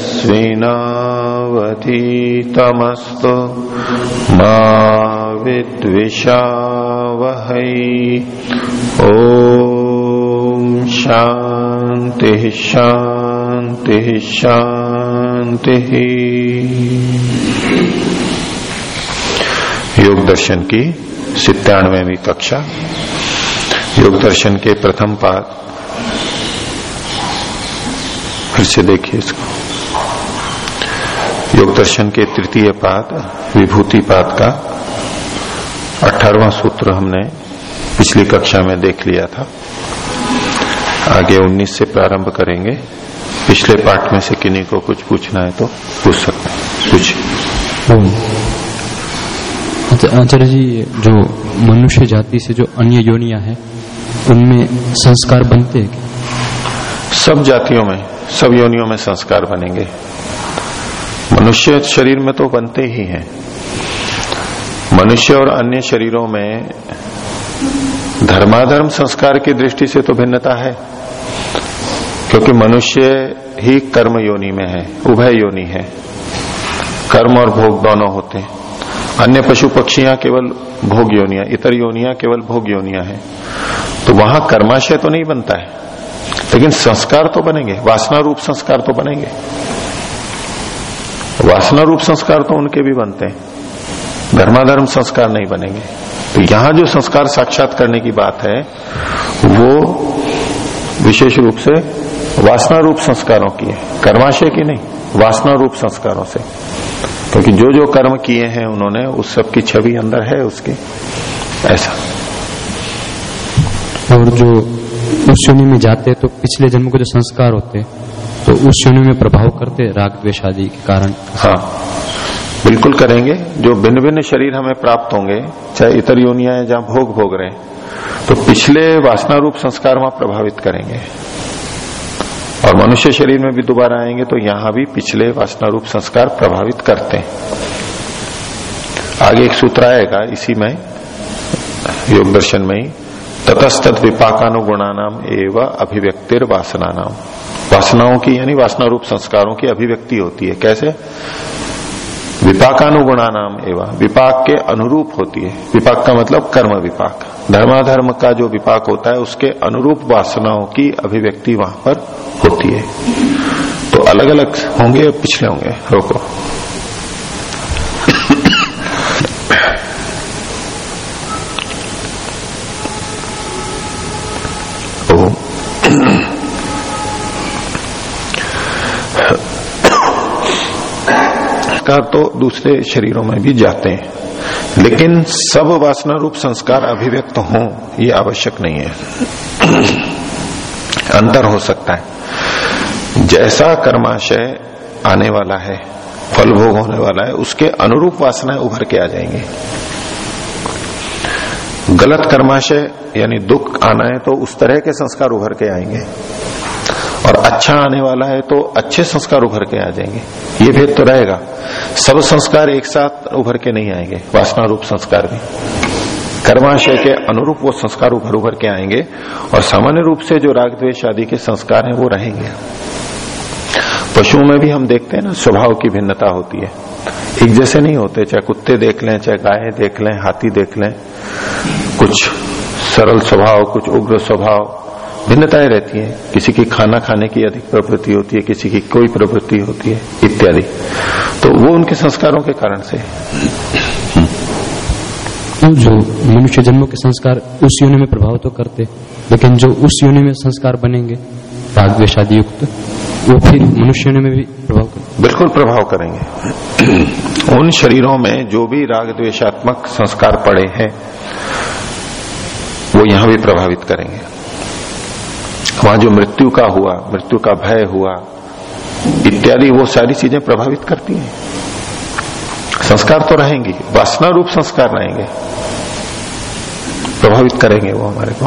तेजस्विनावधीतमस्तु मा विद्विषावहै। ॐ शान्ति शान्ति, शान्तिः। योग दर्शन की सितानवेवी कक्षा। योग दर्शन के प्रथम पाद। फिर से देखिए इसको। योग दर्शन के तृतीय पाद विभूति पाद का अठारवा सूत्र हमने पिछली कक्षा में देख लिया था। आगे 19 से प्रारंभ करेंगे। पिछले पाठ में से किन्हीं को कुछ पूछना है तो पूछ सकते हैं। कुछ आचार्य जी जो मनुष्य जाति से जो अन्य योनिया है उनमें संस्कार बनते हैं सब जातियों में सब योनियों में संस्कार बनेंगे। मनुष्य शरीर में तो बनते ही हैं। मनुष्य और अन्य शरीरों में धर्माधर्म संस्कार की दृष्टि से तो भिन्नता है, क्योंकि मनुष्य ही कर्म योनि में है, उभय योनि है। कर्म और भोग दोनों होते हैं। अन्य पशु पक्षियाँ केवल भोग योनिया, इतर योनिया केवल भोग योनिया है। तो वहाँ कर्माशय तो नहीं बनता है, लेकिन संस्कार तो बनेंगे, वासना रूप संस्कार तो बनेंगे। वासना रूप संस्कार तो उनके भी बनते हैं। धर्माधर्म संस्कार नहीं बनेंगे। तो यहाँ जो संस्कार साक्षात करने की बात है, वो विशेष रूप से वासना रूप संस्कारों की है। कर्माशय की नहीं, वासना रूप संस्कारों से। क्योंकि जो जो कर्म किए हैं उन्होंने, उस सब की छवि अंदर है उसकी। ऐसा। और जो उस में जाते हैं तो पिछले जन्म के जो संस्कार होते हैं तो उस योनि में प्रभाव करते राग द्वेष आदि के कारण। हाँ बिल्कुल करेंगे। जो भिन्न भिन्न शरीर हमें प्राप्त होंगे, चाहे इतर योनिया है, जहाँ भोग भोग रहे हैं तो पिछले वासना रूप संस्कार वहाँ प्रभावित करेंगे। और मनुष्य शरीर में भी दोबारा आएँगे तो यहाँ भी पिछले वासना रूप संस्कार प्रभावित करते हैं। आगे एक सूत्र आएगा, इसी में, योग दर्शन में ही ततस्तत विपाकानुगुणा नाम एवं अभिव्यक्तिर वासना नाम वासनाओं की, यानी वासना रूप संस्कारों की अभिव्यक्ति होती है। कैसे? विपाकानुगुणा नाम एवं। विपाक के अनुरूप होती है। विपाक का मतलब कर्म विपाक। धर्माधर्म का जो विपाक होता है, उसके अनुरूप वासनाओं की अभिव्यक्ति वहाँ पर होती है। तो अलग अलग होंगे पिछले होंगे? रोको। संस्कार तो दूसरे शरीरों में भी जाते हैं। लेकिन सब वासना रूप संस्कार अभिव्यक्त हो, ये आवश्यक नहीं है। अंतर हो सकता है। जैसा कर्माशय आने वाला है फल भोग होने वाला है, उसके अनुरूप वासनाएँ उभर के आ जाएँगे। गलत कर्माशय, यानी दुख आना है तो उस तरह के संस्कार उभर के आएँगे। और अच्छा आने वाला है तो अच्छे संस्कार उभर के आ जाएँगे। ये भेद तो रहेगा। सब संस्कार एक साथ उभर के नहीं आएँगे। वासना रूप संस्कार भी। कर्माशय के अनुरूप वो संस्कार उभर उभर के आएँगे और सामान्य रूप से जो राग द्वेश आदि के संस्कार हैं वो रहेंगे। पशुओं में भी हम देखते हैं ना, स्वभाव की भिन्नता होती है। एक जैसे नहीं होते, चाहे कुत्ते देख लें, चाहे गाय देख लें, हाथी देख लें। कुछ सरल स्वभाव, कुछ उग्र स्वभाव भिन्नताएँ रहती हैं। किसी की खाना खाने की अधिक प्रवृत्ति होती है किसी की कोई प्रवृत्ति होती है इत्यादि। तो वो उनके संस्कारों के कारण से। तो जो मनुष्य जन्मों के संस्कार उस योनि में प्रभाव तो करते लेकिन जो उस योनि में संस्कार बनेंगे राग द्वेशादि युक्त वो फिर मनुष्य में भी प्रभाव करेंगे बिल्कुल प्रभाव करेंगे। उन शरीरों में जो भी राग द्वेशात्मक संस्कार पड़े हैं वो यहाँ भी प्रभावित करेंगे। वहाँ जो मृत्यु का हुआ, मृत्यु का भय हुआ, इत्यादि वो सारी चीज़ें प्रभावित करती हैं। संस्कार तो रहेंगी, वासना रूप संस्कार रहेंगे। प्रभावित करेंगे वो हमारे को।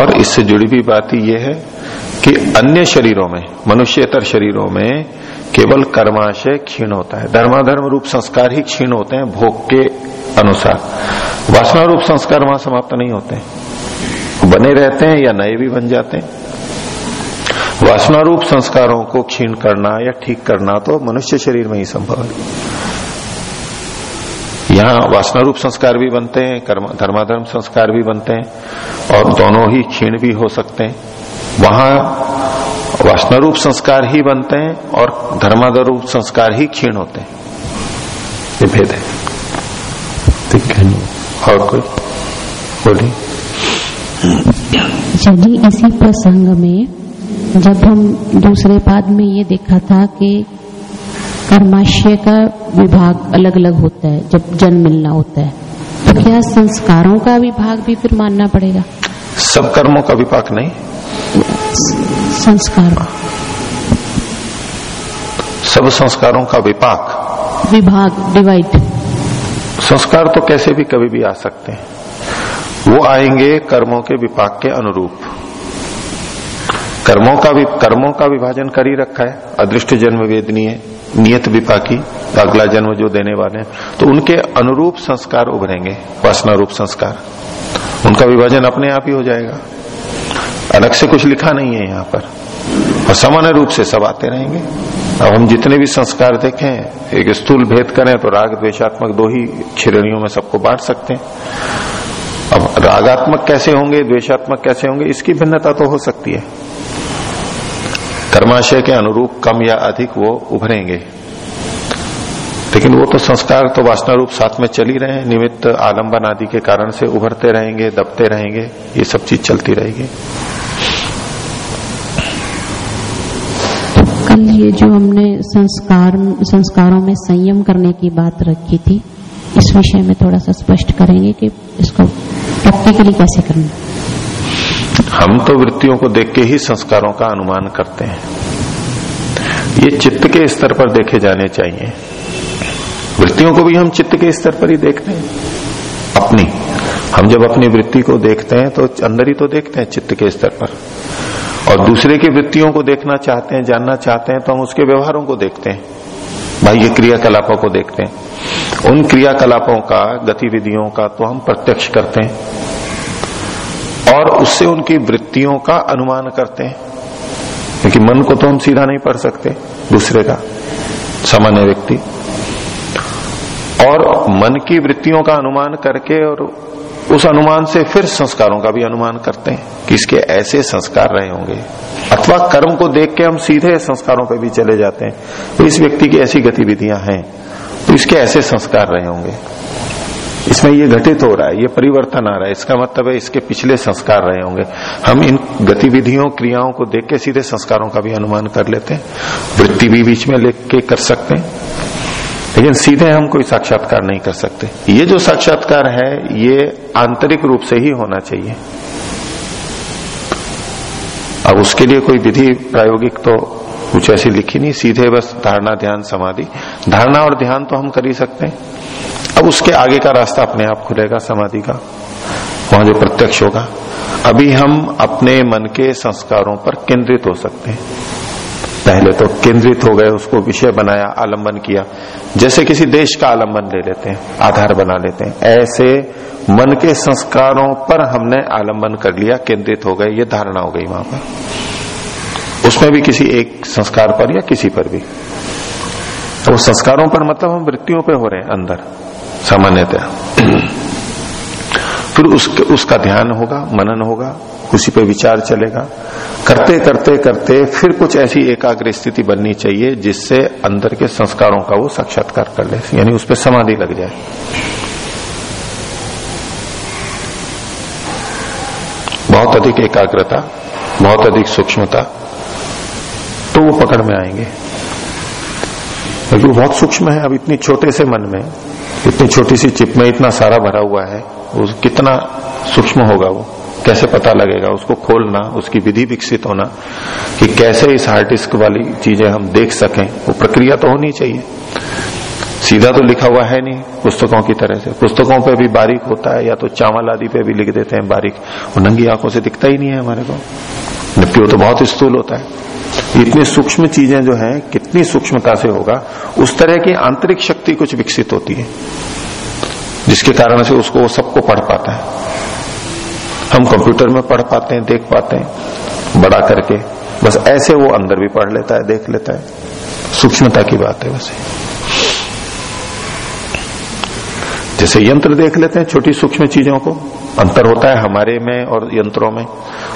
और इससे जुड़ी हुई बात ही यह है कि अन्य शरीरों में, मनुष्यतर शरीरों में केवल कर्माशय क्षीण होता है। धर्माधर्म रूप संस्कार ही क्षीण होते हैं, भोग के अनुसार। वासना रूप संस्कार वहाँ समाप्त नहीं होते। बने रहते हैं या नए भी बन जाते हैं? वासना रूप संस्कारों को क्षीण करना या ठीक करना तो मनुष्य शरीर में ही संभव है। यहाँ वासना रूप संस्कार भी बनते हैं धर्माधर्म संस्कार भी बनते हैं, और दोनों ही क्षीण भी हो सकते हैं। वहाँ वासना रूप संस्कार ही बनते हैं और धर्माधर रूप संस्कार ही क्षीण होते हैं। ये भेद है। और कोई? बोलिए। जी इसी प्रसंग में जब हम दूसरे पाद में ये देखा था कि कर्माशय का विभाग अलग अलग होता है जब जन्म मिलना होता है तो क्या संस्कारों का विभाग भी फिर मानना पड़ेगा? सब कर्मों का विभाग नहीं। संस्कार। सब संस्कारों का विपाक विभाग डिवाइड संस्कार तो कैसे भी कभी भी आ सकते हैं। वो आएँगे कर्मों के विपाक के अनुरूप। कर्मों का भी कर्मों का विभाजन कर ही रखा है। अदृष्ट जन्म वेदनीय, नियत विपाकी, अगला जन्म जो देने वाले हैं तो उनके अनुरूप संस्कार उभरेंगे, वासना रूप संस्कार। उनका विभाजन अपने आप ही हो जाएगा। अलग से कुछ लिखा नहीं है यहाँ पर। और सामान्य रूप से सब आते रहेंगे। अब हम जितने भी संस्कार देखें, एक स्थूल भेद करें तो राग द्वेशात्मक दो ही श्रेणियों में सबको बांट सकते हैं। अब रागात्मक कैसे होंगे द्वेशात्मक कैसे होंगे, इसकी भिन्नता तो हो सकती है। कर्माशय के अनुरूप कम या अधिक वो उभरेंगे। लेकिन वो तो संस्कार तो वासना रूप साथ में चल ही रहे निमित्त आलंबन आदि के कारण से उभरते रहेंगे, दबते रहेंगे, ये सब चीज़ चलती रहेगी। कल ये जो हमने संस्कार, संस्कारों में संयम करने की बात रखी थी, इस विषय में थोड़ा सा स्पष्ट करेंगे कि इसको प्रैक्टिकली कैसे करना हम तो वृत्तियों को देख के ही संस्कारों का अनुमान करते हैं। ये चित्त के स्तर पर देखे जाने चाहिए। वृत्तियों को भी हम चित्त के स्तर पर ही देखते हैं। अपनी, हम जब अपनी वृत्ति को देखते हैं तो अंदर ही तो देखते हैं चित्त के स्तर पर। और दूसरे की वृत्तियों को देखना चाहते हैं, जानना चाहते हैं तो हम उसके व्यवहारों को देखते हैं। बाह्य क्रियाकलापों को देखते हैं। उन क्रियाकलापों का, गतिविधियों का तो हम प्रत्यक्ष करते हैं और उससे उनकी वृत्तियों का अनुमान करते हैं। क्योंकि मन को तो हम सीधा नहीं पढ़ सकते, दूसरे का, सामान्य व्यक्ति। और मन की वृत्तियों का अनुमान करके और उस अनुमान से फिर संस्कारों का भी अनुमान करते हैं कि इसके ऐसे संस्कार रहे होंगे। अथवा कर्म को देख के हम सीधे संस्कारों पर भी चले जाते हैं। तो इस व्यक्ति की ऐसी गतिविधियाँ हैं। तो इसके ऐसे संस्कार रहे होंगे। इसमें ये घटित हो रहा है, ये परिवर्तन आ रहा है। इसका मतलब है इसके पिछले संस्कार रहे होंगे। हम इन गतिविधियों, क्रियाओं को देख के सीधे संस्कारों का भी अनुमान कर लेते हैं। वृत्ति भी बीच में लेख के कर सकते हैं। लेकिन सीधे हम कोई साक्षात्कार नहीं कर सकते। ये जो साक्षात्कार है, ये आंतरिक रूप से ही होना चाहिए। अब उसके लिए कोई विधि प्रायोगिक तो कुछ ऐसी लिखी नहीं, सीधे बस धारणा, ध्यान, समाधि। धारणा और ध्यान तो हम कर ही सकते हैं। अब उसके आगे का रास्ता अपने आप खुलेगा, समाधि का। वहाँ जो प्रत्यक्ष होगा। अभी हम अपने मन के संस्कारों पर केंद्रित हो सकते हैं। पहले तो केंद्रित हो गए, उसको विषय बनाया, आलंबन किया। जैसे किसी देश का आलंबन ले लेते हैं, आधार बना लेते हैं। ऐसे मन के संस्कारों पर हमने आलंबन कर लिया, केंद्रित हो गए, ये धारणा हो गई वहाँ पर। उसमें भी किसी एक संस्कार पर या किसी पर भी? तो संस्कारों पर मतलब हम वृत्तियों पे हो रहे हैं अंदर सामान्यतः फिर उसके, उसका ध्यान होगा, मनन होगा, उसी पे विचार चलेगा। करते करते करते फिर कुछ ऐसी एकाग्र स्थिति बननी चाहिए जिससे अंदर के संस्कारों का वो साक्षात्कार कर ले, यानी उस पर समाधि लग जाए। बहुत अधिक एकाग्रता, बहुत अधिक सूक्ष्मता तो वो पकड़ में आएँगे। क्योंकि वो बहुत सूक्ष्म है, अब इतनी छोटे से मन में, इतनी छोटी सी चिप में इतना सारा भरा हुआ है, वो कितना सूक्ष्म होगा वो? कैसे पता लगेगा? उसको खोलना, उसकी विधि विकसित होना, कि कैसे इस हार्ड डिस्क वाली चीज़ें हम देख सकें, वो प्रक्रिया तो होनी चाहिए। सीधा तो लिखा हुआ है नहीं, पुस्तकों की तरह से। पुस्तकों पे भी बारीक होता है, या तो चावल आदि पे भी लिख देते हैं बारीक। वो नंगी आँखों से दिखता ही नहीं है हमारे को। जबकि वो तो बहुत स्थूल होता है। इतनी सूक्ष्म चीज़ें जो है, कितनी सूक्ष्मता से होगा, उस तरह की आंतरिक शक्ति कुछ विकसित होती है, जिसके कारण से उसको वो सबको पढ़ पाता है। हम कंप्यूटर में पढ़ पाते हैं, देख पाते हैं, बड़ा करके, बस ऐसे वो अंदर भी पढ़ लेता है, देख लेता है। सूक्ष्मता की बात है वैसे जैसे यंत्र देख लेते हैं छोटी सूक्ष्म चीज़ों को। अंतर होता है हमारे में और यंत्रों में।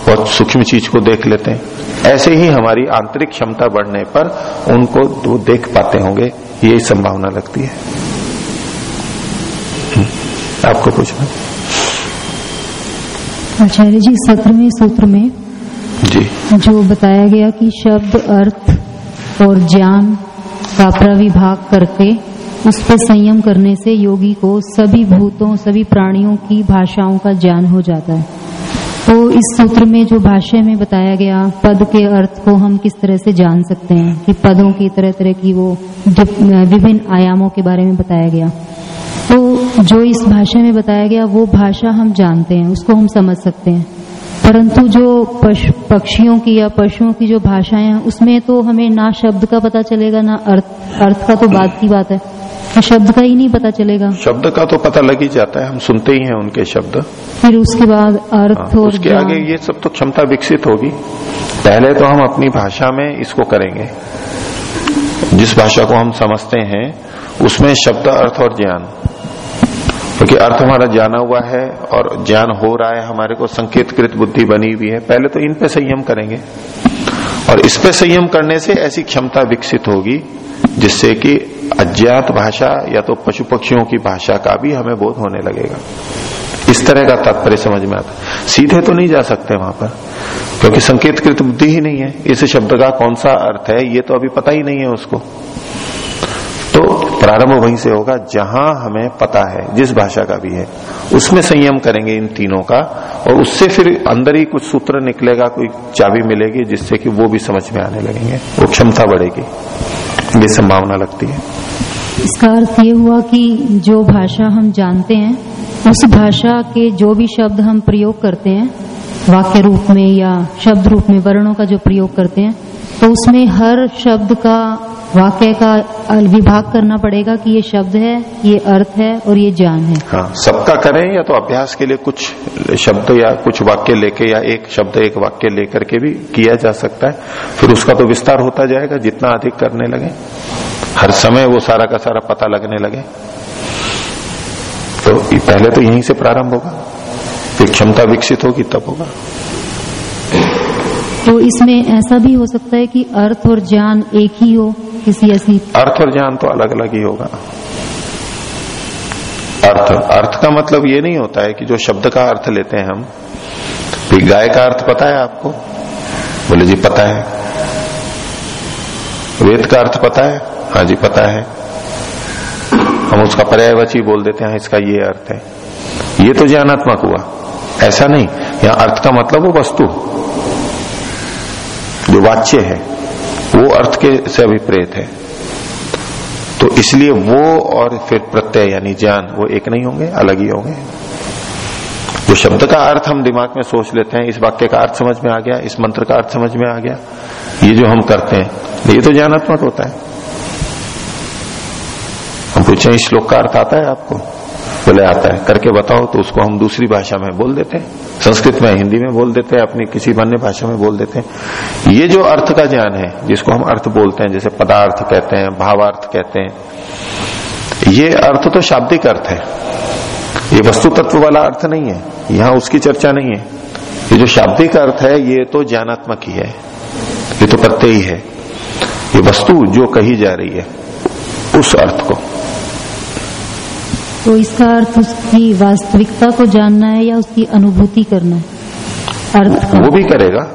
बहुत सूक्ष्म चीज़ को देख लेते हैं। ऐसे ही हमारी आंतरिक क्षमता बढ़ने पर उनको वो देख पाते होंगे। यही संभावना लगती है। हम्म, आपको पूछना आचार्य जी सत्रहवें सूत्र में जी। जो बताया गया कि शब्द अर्थ और ज्ञान का प्रविभाग करके उस पर संयम करने से योगी को सभी भूतों, सभी प्राणियों की भाषाओं का ज्ञान हो जाता है। तो इस सूत्र में जो भाष्य में बताया गया, पद के अर्थ को हम किस तरह से जान सकते हैं? कि पदों की तरह तरह की वो विभिन्न आयामों के बारे में बताया गया। तो जो इस भाषा में बताया गया, वो भाषा हम जानते हैं, उसको हम समझ सकते हैं। परंतु जो पक्षियों की या पशुओं की जो भाषाएँ हैं, उसमें तो हमें ना शब्द का पता चलेगा, ना अर्थ अर्थ का तो बात की बात है। तो शब्द का ही नहीं पता चलेगा। शब्द का तो पता लग ही जाता है हम सुनते ही हैं उनके शब्द। फिर उसके बाद अर्थ हाँ, और उसके आगे ये सब तो क्षमता विकसित होगी। पहले तो हम अपनी भाषा में इसको करेंगे। जिस भाषा को हम समझते हैं उसमें शब्द अर्थ और ज्ञान। क्योंकि तो अर्थ हमारा जाना हुआ है और ज्ञान हो रहा है हमारे को संकेतकृत बुद्धि बनी हुई है। पहले तो इन पे संयम करेंगे। और इस पर संयम करने से ऐसी क्षमता विकसित होगी, जिससे कि अज्ञात भाषा या तो पशु पक्षियों की भाषा का भी हमें बोध होने लगेगा। इस तरह का तात्पर्य समझ में आता सीधे तो नहीं जा सकते वहाँ पर, क्योंकि संकेतकृत बुद्धि ही नहीं है। इस शब्द का कौन सा अर्थ है, ये तो अभी पता ही नहीं है उसको। तो प्रारंभ वहीं से होगा, जहाँ हमें पता है, जिस भाषा का भी है। उसमें संयम करेंगे इन तीनों का, और उससे फिर अंदर ही कुछ सूत्र निकलेगा, कोई चाबी मिलेगी, जिससे कि वो भी समझ में आने लगेंगे। वो क्षमता बढ़ेगी। ये संभावना लगती है। इसका अर्थ ये हुआ कि जो भाषा हम जानते हैं, उस भाषा के जो भी शब्द हम प्रयोग करते हैं, वाक्य रूप में या शब्द रूप में, वर्णों का जो प्रयोग करते हैं तो उसमें हर शब्द का, वाक्य का विभाग करना पड़ेगा कि ये शब्द है, ये अर्थ है और ये ज्ञान है। हाँ सबका करें या तो अभ्यास के लिए कुछ शब्द या कुछ वाक्य लेके या एक शब्द, एक वाक्य लेकर के भी किया जा सकता है। फिर उसका तो विस्तार होता जाएगा, जितना अधिक करने लगे। हर समय वो सारा का सारा पता लगने लगे। तो पहले तो यहीं से प्रारंभ होगा। फिर क्षमता विकसित होगी, तब होगा। तो इसमें ऐसा भी हो सकता है कि अर्थ और ज्ञान एक ही हो, किसी ऐसी। अर्थ और ज्ञान तो अलग अलग ही होगा। अर्थ अर्थ का मतलब ये नहीं होता है कि जो शब्द का अर्थ लेते हैं हम। भी गाय का अर्थ पता है आपको? बोले, जी, पता है। वेद का अर्थ पता है? हाँ जी, पता है। हम उसका पर्यायवाची बोल देते हैं, इसका ये अर्थ है। ये तो ज्ञानात्मक हुआ। ऐसा नहीं। यहाँ अर्थ का मतलब वो वस्तु। जो वाच्य है, वो अर्थ के से अभिप्रेत है। तो इसलिए वो और फिर प्रत्यय यानी ज्ञान, वो एक नहीं होंगे, अलग ही होंगे। जो शब्द का अर्थ हम दिमाग में सोच लेते हैं, इस वाक्य का अर्थ समझ में आ गया, इस मंत्र का अर्थ समझ में आ गया, ये जो हम करते हैं, ये तो ज्ञानात्मक होता है। हम पूछे, इस श्लोक का अर्थ आता है आपको? बोले आता है। करके बताओ तो उसको हम दूसरी भाषा में बोल देते हैं। संस्कृत में, हिंदी में बोल देते हैं, अपनी किसी अन्य भाषा में बोल देते हैं। ये जो अर्थ का ज्ञान है, जिसको हम अर्थ बोलते हैं, जैसे पदार्थ कहते हैं, भावार्थ कहते हैं, ये अर्थ तो शाब्दिक अर्थ है। ये वस्तु तत्व वाला अर्थ नहीं है। यहाँ उसकी चर्चा नहीं है। ये जो शाब्दिक अर्थ है, ये तो ज्ञानात्मक ही है। ये तो प्रत्यय ही है। ये वस्तु जो कही जा रही है, उस अर्थ को। तो इसका अर्थ उसकी वास्तविकता को जानना है या उसकी अनुभूति करना है? अर्थ का वो भी करेगा।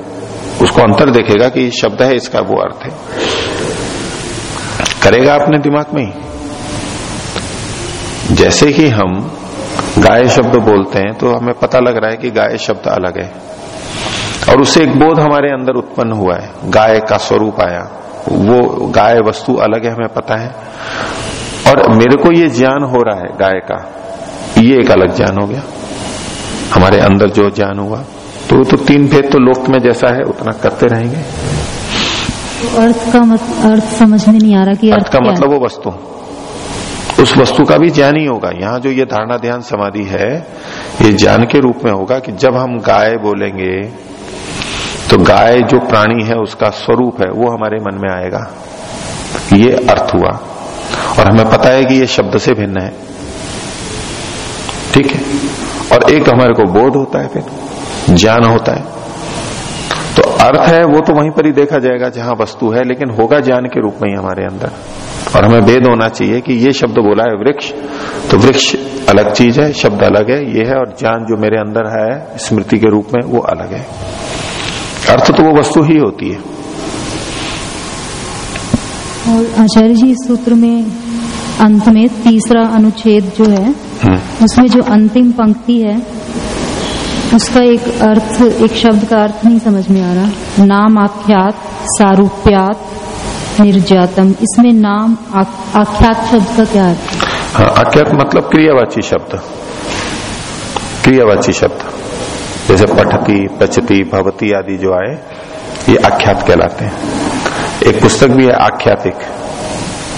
उसको अंतर देखेगा कि शब्द है इसका वो अर्थ है। करेगा अपने दिमाग में ही। जैसे ही हम गाय शब्द बोलते हैं तो हमें पता लग रहा है कि गाय शब्द अलग है। और उससे एक बोध हमारे अंदर उत्पन्न हुआ है। गाय का स्वरूप आया। वो गाय वस्तु अलग है हमें पता है। और मेरे को ये ज्ञान हो रहा है गाय का। ये एक अलग ज्ञान हो गया। हमारे अंदर जो ज्ञान हुआ तो तो तीन भेद तो लोक में जैसा है उतना करते रहेंगे। तो अर्थ का मत, अर्थ समझ में नहीं आ रहा कि अर्थ, अर्थ का मतलब वो वस्तु। उस वस्तु का भी ज्ञान ही होगा। यहाँ जो ये धारणा ध्यान समाधि है ये ज्ञान के रूप में होगा कि जब हम गाय बोलेंगे तो गाय जो प्राणी है उसका स्वरूप है वो हमारे मन में आएगा। ये अर्थ हुआ। और हमें पता है कि ये शब्द से भिन्न है। ठीक है? और एक हमारे को बोध होता है फिर, ज्ञान होता है। तो अर्थ है, वो तो वहीं पर ही देखा जाएगा जहाँ वस्तु है, लेकिन होगा ज्ञान के रूप में ही हमारे अंदर। और हमें भेद होना चाहिए कि ये शब्द बोला है वृक्ष तो वृक्ष अलग चीज़ है, शब्द अलग है, ये है, और ज्ञान जो मेरे अंदर है, स्मृति के रूप में, वो अलग है। अर्थ तो वो वस्तु ही होती है। और आचार्य जी इस सूत्र में अंत में तीसरा अनुच्छेद जो है हम्म, उसमें जो अंतिम पंक्ति है उसका एक अर्थ एक शब्द का अर्थ नहीं समझ में आ रहा। नाम आख्यात सारूप्यात निर्जातम। इसमें नाम आ- आख्यात शब्द का क्या अर्थ है? हाँ आख्यात मतलब क्रियावाची शब्द। क्रियावाची शब्द। जैसे पठती पचती भवती आदि जो आए ये आख्यात कहलाते हैं। एक पुस्तक भी है, आख्यातिक।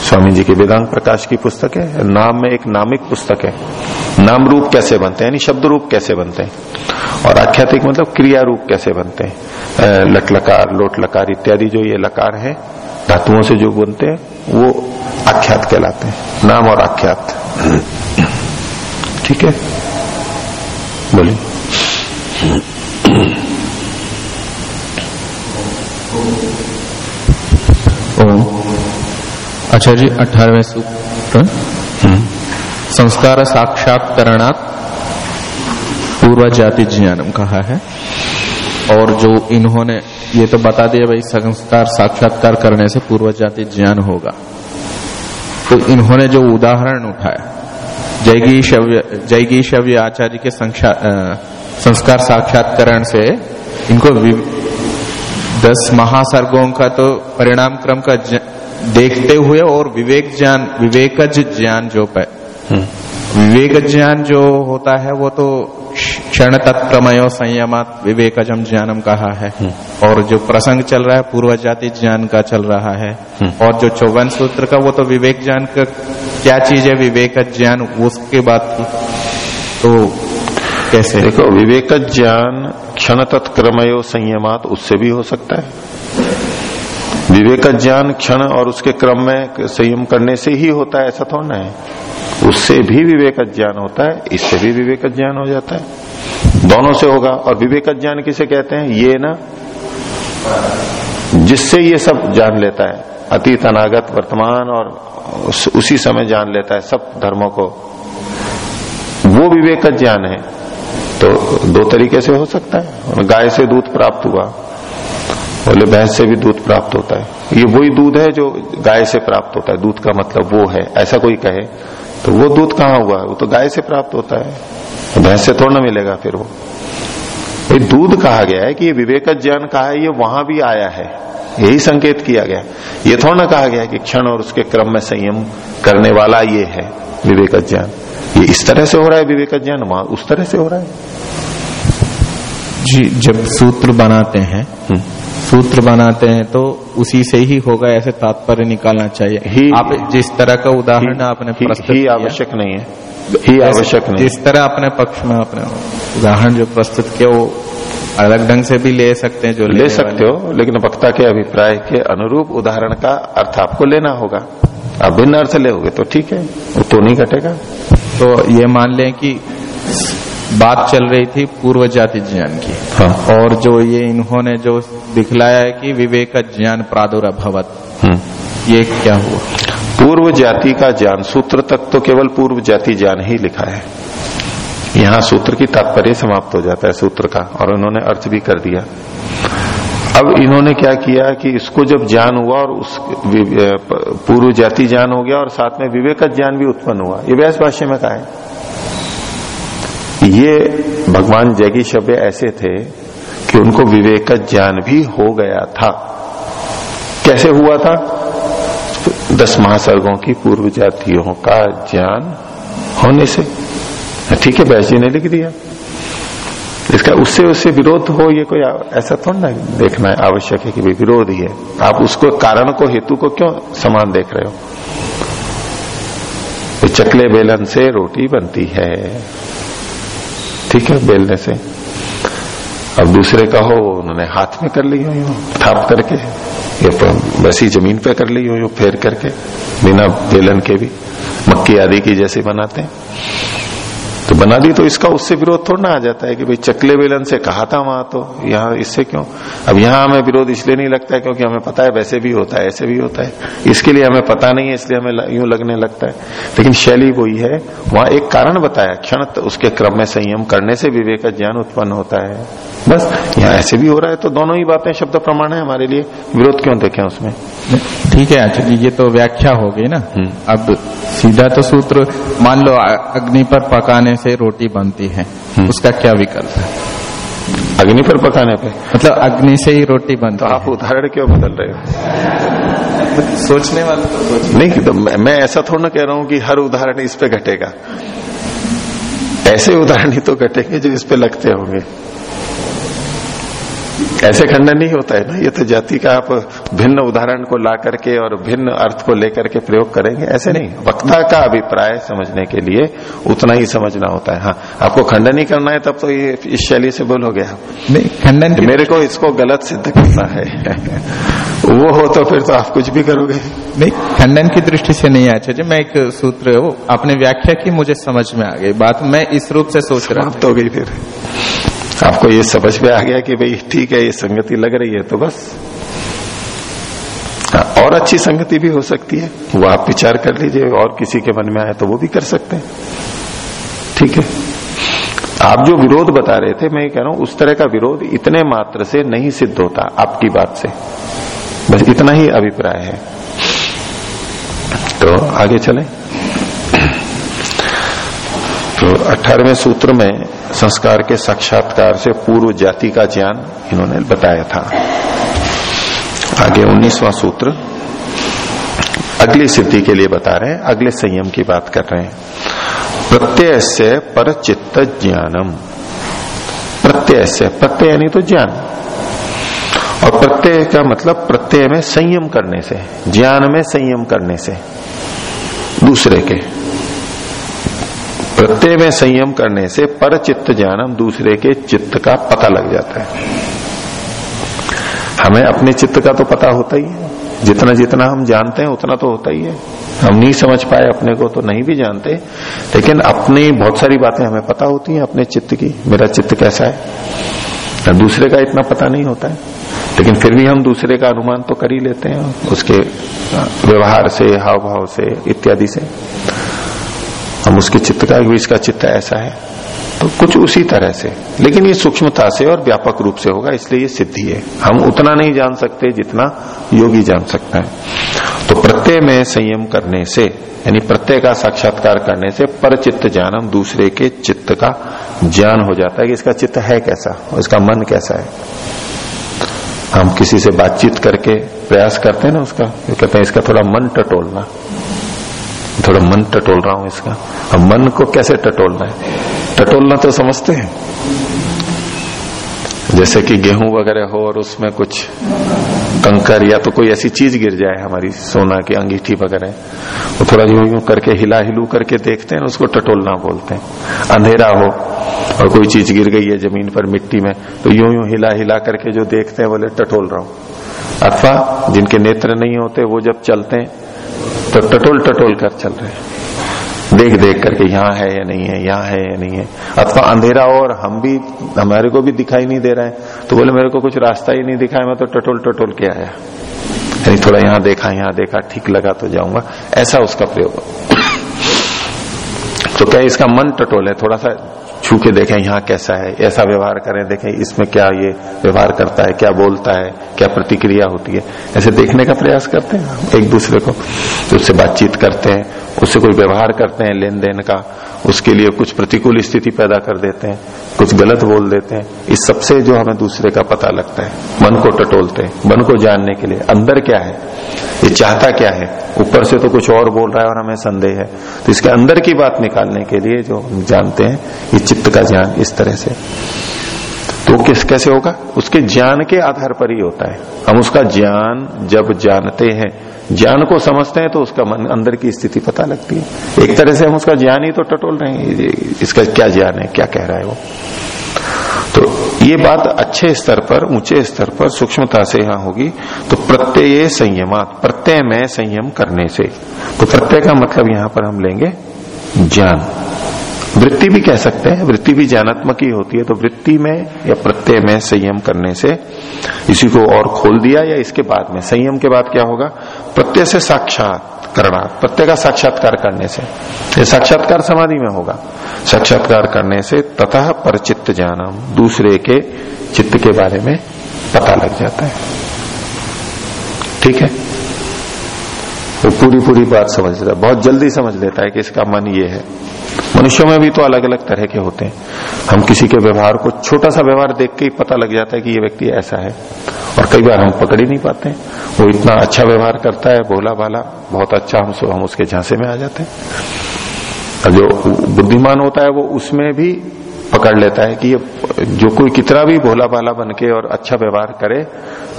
स्वामी जी की वेदांत प्रकाश की पुस्तक है, नाम में एक नामिक पुस्तक है। नाम रूप कैसे बनते हैं, यानी शब्द रूप कैसे बनते हैं? और आख्यातिक मतलब क्रिया रूप कैसे बनते हैं? लट लकार लोट लकार इत्यादि जो ये लकार है, धातुओं से जो बनते हैं, वो आख्यात कहलाते हैं। नाम और आख्यात। ठीक है? बोलिए ओम आचार्य जी अठारहवें सूत्र संस्कार साक्षात्करणात् पूर्व जाति ज्ञानम कहा है। और जो इन्होंने ये तो बता दिया भाई संस्कार साक्षात्कार करने से पूर्व जाति ज्ञान होगा। तो इन्होंने जो उदाहरण उठाया जयगी शव्य जयगी शव्य आचार्य के संस्कार साक्षात्करण से इनको दस महासर्गों का तो परिणाम क्रम का देखते हुए और विवेक ज्ञान विवेकज ज्ञान जो पे विवेक ज्ञान जो होता है वो तो क्षण तत्प्रमयो संयमात विवेकजम ज्ञानम कहा है। और जो प्रसंग चल रहा है पूर्व जाति ज्ञान का चल रहा है। और जो चौवन सूत्र का वो तो विवेक ज्ञान का क्या चीज़ है विवेक ज्ञान उसके बाद की तो कैसे? देखो विवेक ज्ञान क्षण तत्क्रमयो संयमात उससे भी हो सकता है। विवेक ज्ञान क्षण और उसके क्रम में संयम करने से ही होता है ऐसा थोड़ा है। उससे भी विवेक ज्ञान होता है इससे भी विवेक ज्ञान हो जाता है। दोनों से होगा और विवेक ज्ञान किसे कहते हैं? ये ना जिससे ये सब जान लेता है। अतीत अनागत वर्तमान और उस, उसी समय जान लेता है सब धर्मों को। वो विवेक ज्ञान है। तो दो तरीके से हो सकता है। गाय से दूध प्राप्त हुआ, बोले भैंस से भी दूध प्राप्त होता है। ये वही दूध है जो गाय से प्राप्त होता है। दूध का मतलब वो है, ऐसा कोई कहे तो वो दूध कहाँ हुआ? है वो तो गाय से प्राप्त होता है। भैंस से थोड़ा ना मिलेगा फिर वो। भाई दूध कहा गया है कि ये विवेक ज्ञान कहा है, ये वहाँ भी आया है। यही संकेत किया गया। ये थोड़ा ना कहा गया कि क्षण और उसके क्रम में संयम करने वाला ये है विवेक ज्ञान। ये इस तरह से हो रहा है विवेक ज्ञान वहाँ उस तरह से हो रहा है। जी जब सूत्र बनाते हैं हम्म। सूत्र बनाते हैं तो उसी से ही होगा ऐसे तात्पर्य निकालना चाहिए। ही- आप जिस तरह का उदाहरण आपने ही, प्रस्तुत ही आवश्यक नहीं है। ही आवश्यक नहीं जिस तरह अपने पक्ष में आपने उदाहरण जो प्रस्तुत किया वो अलग ढंग से भी ले सकते हैं जो ले सकते हो लेकिन वक्ता के अभिप्राय के अनुरूप उदाहरण का अर्थ आपको लेना होगा। आप भिन्न अर्थ लोगे तो ठीक है वो तो नहीं घटेगा। तो ये मान लें कि बात चल रही थी पूर्व जाति ज्ञान की। हाँ। और जो ये इन्होंने जो दिखलाया है कि विवेक ज्ञान प्रादुर्भवत हम्म। ये क्या हुआ? पूर्व जाति का ज्ञान सूत्र तक तो केवल पूर्व जाति ज्ञान ही लिखा है। यहाँ सूत्र की तात्पर्य समाप्त हो जाता है सूत्र का और उन्होंने अर्थ भी कर दिया। अब इन्होंने क्या किया कि इसको जब ज्ञान हुआ और उस पूर्व जाति ज्ञान हो गया और साथ में विवेक ज्ञान भी उत्पन्न हुआ। ये व्यास भाष्य में कहा है। ये भगवान जैगी शब्द ऐसे थे कि उनको विवेक ज्ञान भी हो गया था। कैसे हुआ था? दस महासर्गों की पूर्व जातियों का ज्ञान होने से। ठीक है बैस जी ने लिख दिया। इसका उससे उससे विरोध हो, ये कोई ऐसा थोड़ा ना देखना है आवश्यक है कि विरोध ही। है आप उसको, कारण को, हेतु को क्यों समान देख रहे हो? तो चकले बेलन से रोटी बनती है। ठीक है, बेलने से। अब दूसरे का हो, उन्होंने हाथ में कर ली हो थाप करके। ये वैसी ज़मीन पे कर ली हो फेर करके, बिना बेलन के भी। मक्की आदि की जैसे बनाते हैं। तो बना दी तो इसका उससे विरोध थोड़ा ना आ जाता है कि भाई चकले बेलन से कहा था वहाँ तो यहाँ इससे क्यों? अब यहाँ हमें विरोध इसलिए नहीं लगता है क्योंकि हमें पता है वैसे भी होता है ऐसे भी होता है। इसके लिए हमें पता नहीं है इसलिए हमें यूँ लगने लगता है। लेकिन शैली वही है वहाँ एक कारण बताया क्षण तो उसके क्रम में संयम करने से विवेक का ज्ञान उत्पन्न होता है। बस यहाँ ऐसे भी हो रहा है तो दोनों ही बातें शब्द प्रमाण है हमारे लिए। विरोध क्यों देखे उसमें? ठीक है अच्छा जी ये तो व्याख्या हो गई ना। अब सीधा तो सूत्र मान लो अग्नि पर पकाने से रोटी बनती है। उसका क्या विकल्प है? अग्नि पर पकाने पे। मतलब अग्नि से ही रोटी बनती तो आप उदाहरण क्यों बदल रहे हो? सोचने वाले तो सोचने नहीं तो मैं ऐसा थोड़ा ना कह रहा हूँ कि हर उदाहरण इस पे घटेगा। ऐसे उदाहरण ही तो घटेंगे जो इस पे लगते होंगे। ऐसे खंडन नहीं होता है ना? ये तो जाति का आप भिन्न उदाहरण को ला करके और भिन्न अर्थ को लेकर के प्रयोग करेंगे। ऐसे नहीं। वक्ता का अभिप्राय समझने के लिए उतना ही समझना होता है। हाँ आपको खंडन ही करना है तब तो ये इस शैली से बोलोगे आप नहीं खंडन मेरे को इसको गलत सिद्ध करना है। वो हो तो फिर तो आप कुछ भी करोगे। नहीं खंडन की दृष्टि से नहीं आचार्य जी मैं एक सूत्र आपने व्याख्या की मुझे समझ में आ गई। बात मैं इस रूप से सोच रहा हो गई फिर। आपको ये समझ में आ गया कि भाई ठीक है, ये संगति लग रही है तो बस। और अच्छी संगति भी हो सकती है। वो आप विचार कर लीजिए, और किसी के मन में आए तो वो भी कर सकते हैं। ठीक है? आप जो विरोध बता रहे थे, मैं ये कह रहा हूँ, उस तरह का विरोध इतने मात्र से नहीं सिद्ध होता आपकी बात से। बस इतना ही अभिप्राय है। तो आगे चले। तो अठारहवें सूत्र में संस्कार के साक्षात्कार से पूर्व जाति का ज्ञान इन्होंने बताया था। आगे उन्नीसवां सूत्र, अगली सिद्धि के लिए बता रहे हैं, अगले संयम की बात कर रहे हैं। प्रत्यय से पर चित्त ज्ञानम। प्रत्यय से प्रत्यय यानी तो ज्ञान। और प्रत्यय का मतलब प्रत्यय में संयम करने से, ज्ञान में संयम करने से, दूसरे के। प्रत्यय में संयम करने से पर चित्त ज्ञानम दूसरे के चित्त का पता लग जाता है। हमें अपने चित्त का तो पता होता ही है। जितना जितना हम जानते हैं, उतना तो होता ही है। हम नहीं समझ पाए अपने को तो नहीं भी जानते, लेकिन अपनी बहुत सारी बातें हमें पता होती हैं अपने चित्त की, मेरा चित्त कैसा है? दूसरे का इतना पता नहीं होता है। लेकिन फिर भी हम दूसरे का अनुमान तो कर ही लेते हैं, उसके व्यवहार से हाव भाव से, इत्यादि से। हम उसके चित्त का इसका चित्त ऐसा है। तो कुछ उसी तरह से। लेकिन ये सूक्ष्मता से और व्यापक रूप से होगा, इसलिए ये सिद्धि है। हम उतना नहीं जान सकते जितना योगी जान सकता है। तो प्रत्यय में संयम करने से, यानी प्रत्यय का साक्षात्कार करने से पर चित्त ज्ञानम दूसरे के चित्त का ज्ञान हो जाता है कि इसका चित्त है कैसा, और इसका मन कैसा है। हम किसी से बातचीत करके प्रयास करते हैं ना उसका कहते हैं इसका थोड़ा मन टटोलना। थोड़ा मन टटोल रहा हूँ इसका। अब मन को कैसे टटोलना है? टटोलना तो समझते हैं। जैसे कि गेहूँ वगैरह हो और उसमें कुछ कंकर या तो कोई ऐसी चीज़ गिर जाए, हमारी सोना की अंगीठी वगैरह, वो थोड़ा यूँ यूँ करके हिला हिलू करके देखते हैं, उसको टटोलना बोलते हैं। अंधेरा हो और कोई चीज़ गिर गई है ज़मीन पर, मिट्टी में तो यूँ यूँ हिला हिला करके जो देखते हैं, बोले, टटोल रहा हूँ। अथवा जिनके नेत्र नहीं होते, वो जब चलते हैं तो टटोल टटोल कर चल रहे हैं। देख देख करके यहाँ है या नहीं है, यहाँ है या नहीं है। अथवा अंधेरा और हम भी, हमारे को भी दिखाई नहीं दे रहा है। तो बोले, मेरे को कुछ रास्ता ही नहीं दिखाया, मैं तो टटोल टटोल के आया। यानी थोड़ा यहाँ देखा यहाँ देखा, ठीक लगा तो जाऊँगा। ऐसा उसका प्रयोग। तो क्या इसका मन टटोल है? थोड़ा सा छू के देखें यहाँ कैसा है, ऐसा व्यवहार करें, देखें इसमें क्या ये व्यवहार करता है, क्या बोलता है, क्या प्रतिक्रिया होती है। ऐसे देखने का प्रयास करते हैं एक दूसरे को तो उससे बातचीत करते हैं, उससे कोई व्यवहार करते हैं लेन देन का उसके लिए कुछ प्रतिकूल स्थिति पैदा कर देते हैं, कुछ गलत बोल देते हैं। इस सबसे जो हमें दूसरे का पता लगता है, मन को टटोलते हैं, मन को जानने के लिए। अंदर क्या है? ये चाहता क्या है? ऊपर से तो कुछ और बोल रहा है और हमें संदेह है। तो इसके अंदर की बात निकालने के लिए जो हम जानते हैं, ये चित्त का ज्ञान इस तरह से। तो किस, कैसे होगा? उसके ज्ञान के आधार पर ही होता है। हम उसका ज्ञान जब जानते हैं ज्ञान को समझते हैं तो उसका मन अंदर की स्थिति पता लगती है। एक तरह से हम उसका ज्ञान ही तो टटोल रहे हैं। इसका क्या ज्ञान है, क्या कह रहा है वो? तो ये बात अच्छे स्तर पर, ऊँचे स्तर पर सूक्ष्मता से यहाँ होगी। तो प्रत्यय संयमात, प्रत्यय में संयम करने से। तो प्रत्यय का मतलब यहाँ पर हम लेंगे ज्ञान। वृत्ति भी कह सकते हैं, वृत्ति भी ज्ञानात्मक ही होती है तो वृत्ति में या प्रत्यय में संयम करने से इसी को और खोल दिया या इसके बाद में? संयम के बाद क्या होगा? प्रत्यय से साक्षात करना प्रत्यय का साक्षात्कार करने से। साक्षात्कार समाधि में होगा। साक्षात्कार करने से तथा परचित्त ज्ञानम, दूसरे के चित्त के बारे में पता लग जाता है। ठीक है? वो पूरी पूरी बात समझ लेता है, बहुत जल्दी समझ लेता है कि इसका मन ये है। मनुष्यों में भी तो अलग अलग तरह के होते हैं। हम किसी के व्यवहार को छोटा सा व्यवहार देख के ही पता लग जाता है कि ये व्यक्ति ऐसा है। और कई बार हम पकड़ ही नहीं पाते वो इतना अच्छा व्यवहार करता है, भोला भाला, बहुत अच्छा हम हम उसके झांसे में आ जाते हैं। जो बुद्धिमान होता है, वो उसमें भी पकड़ लेता है कि ये जो कोई कितना भी भोला भाला बन के और अच्छा व्यवहार करे,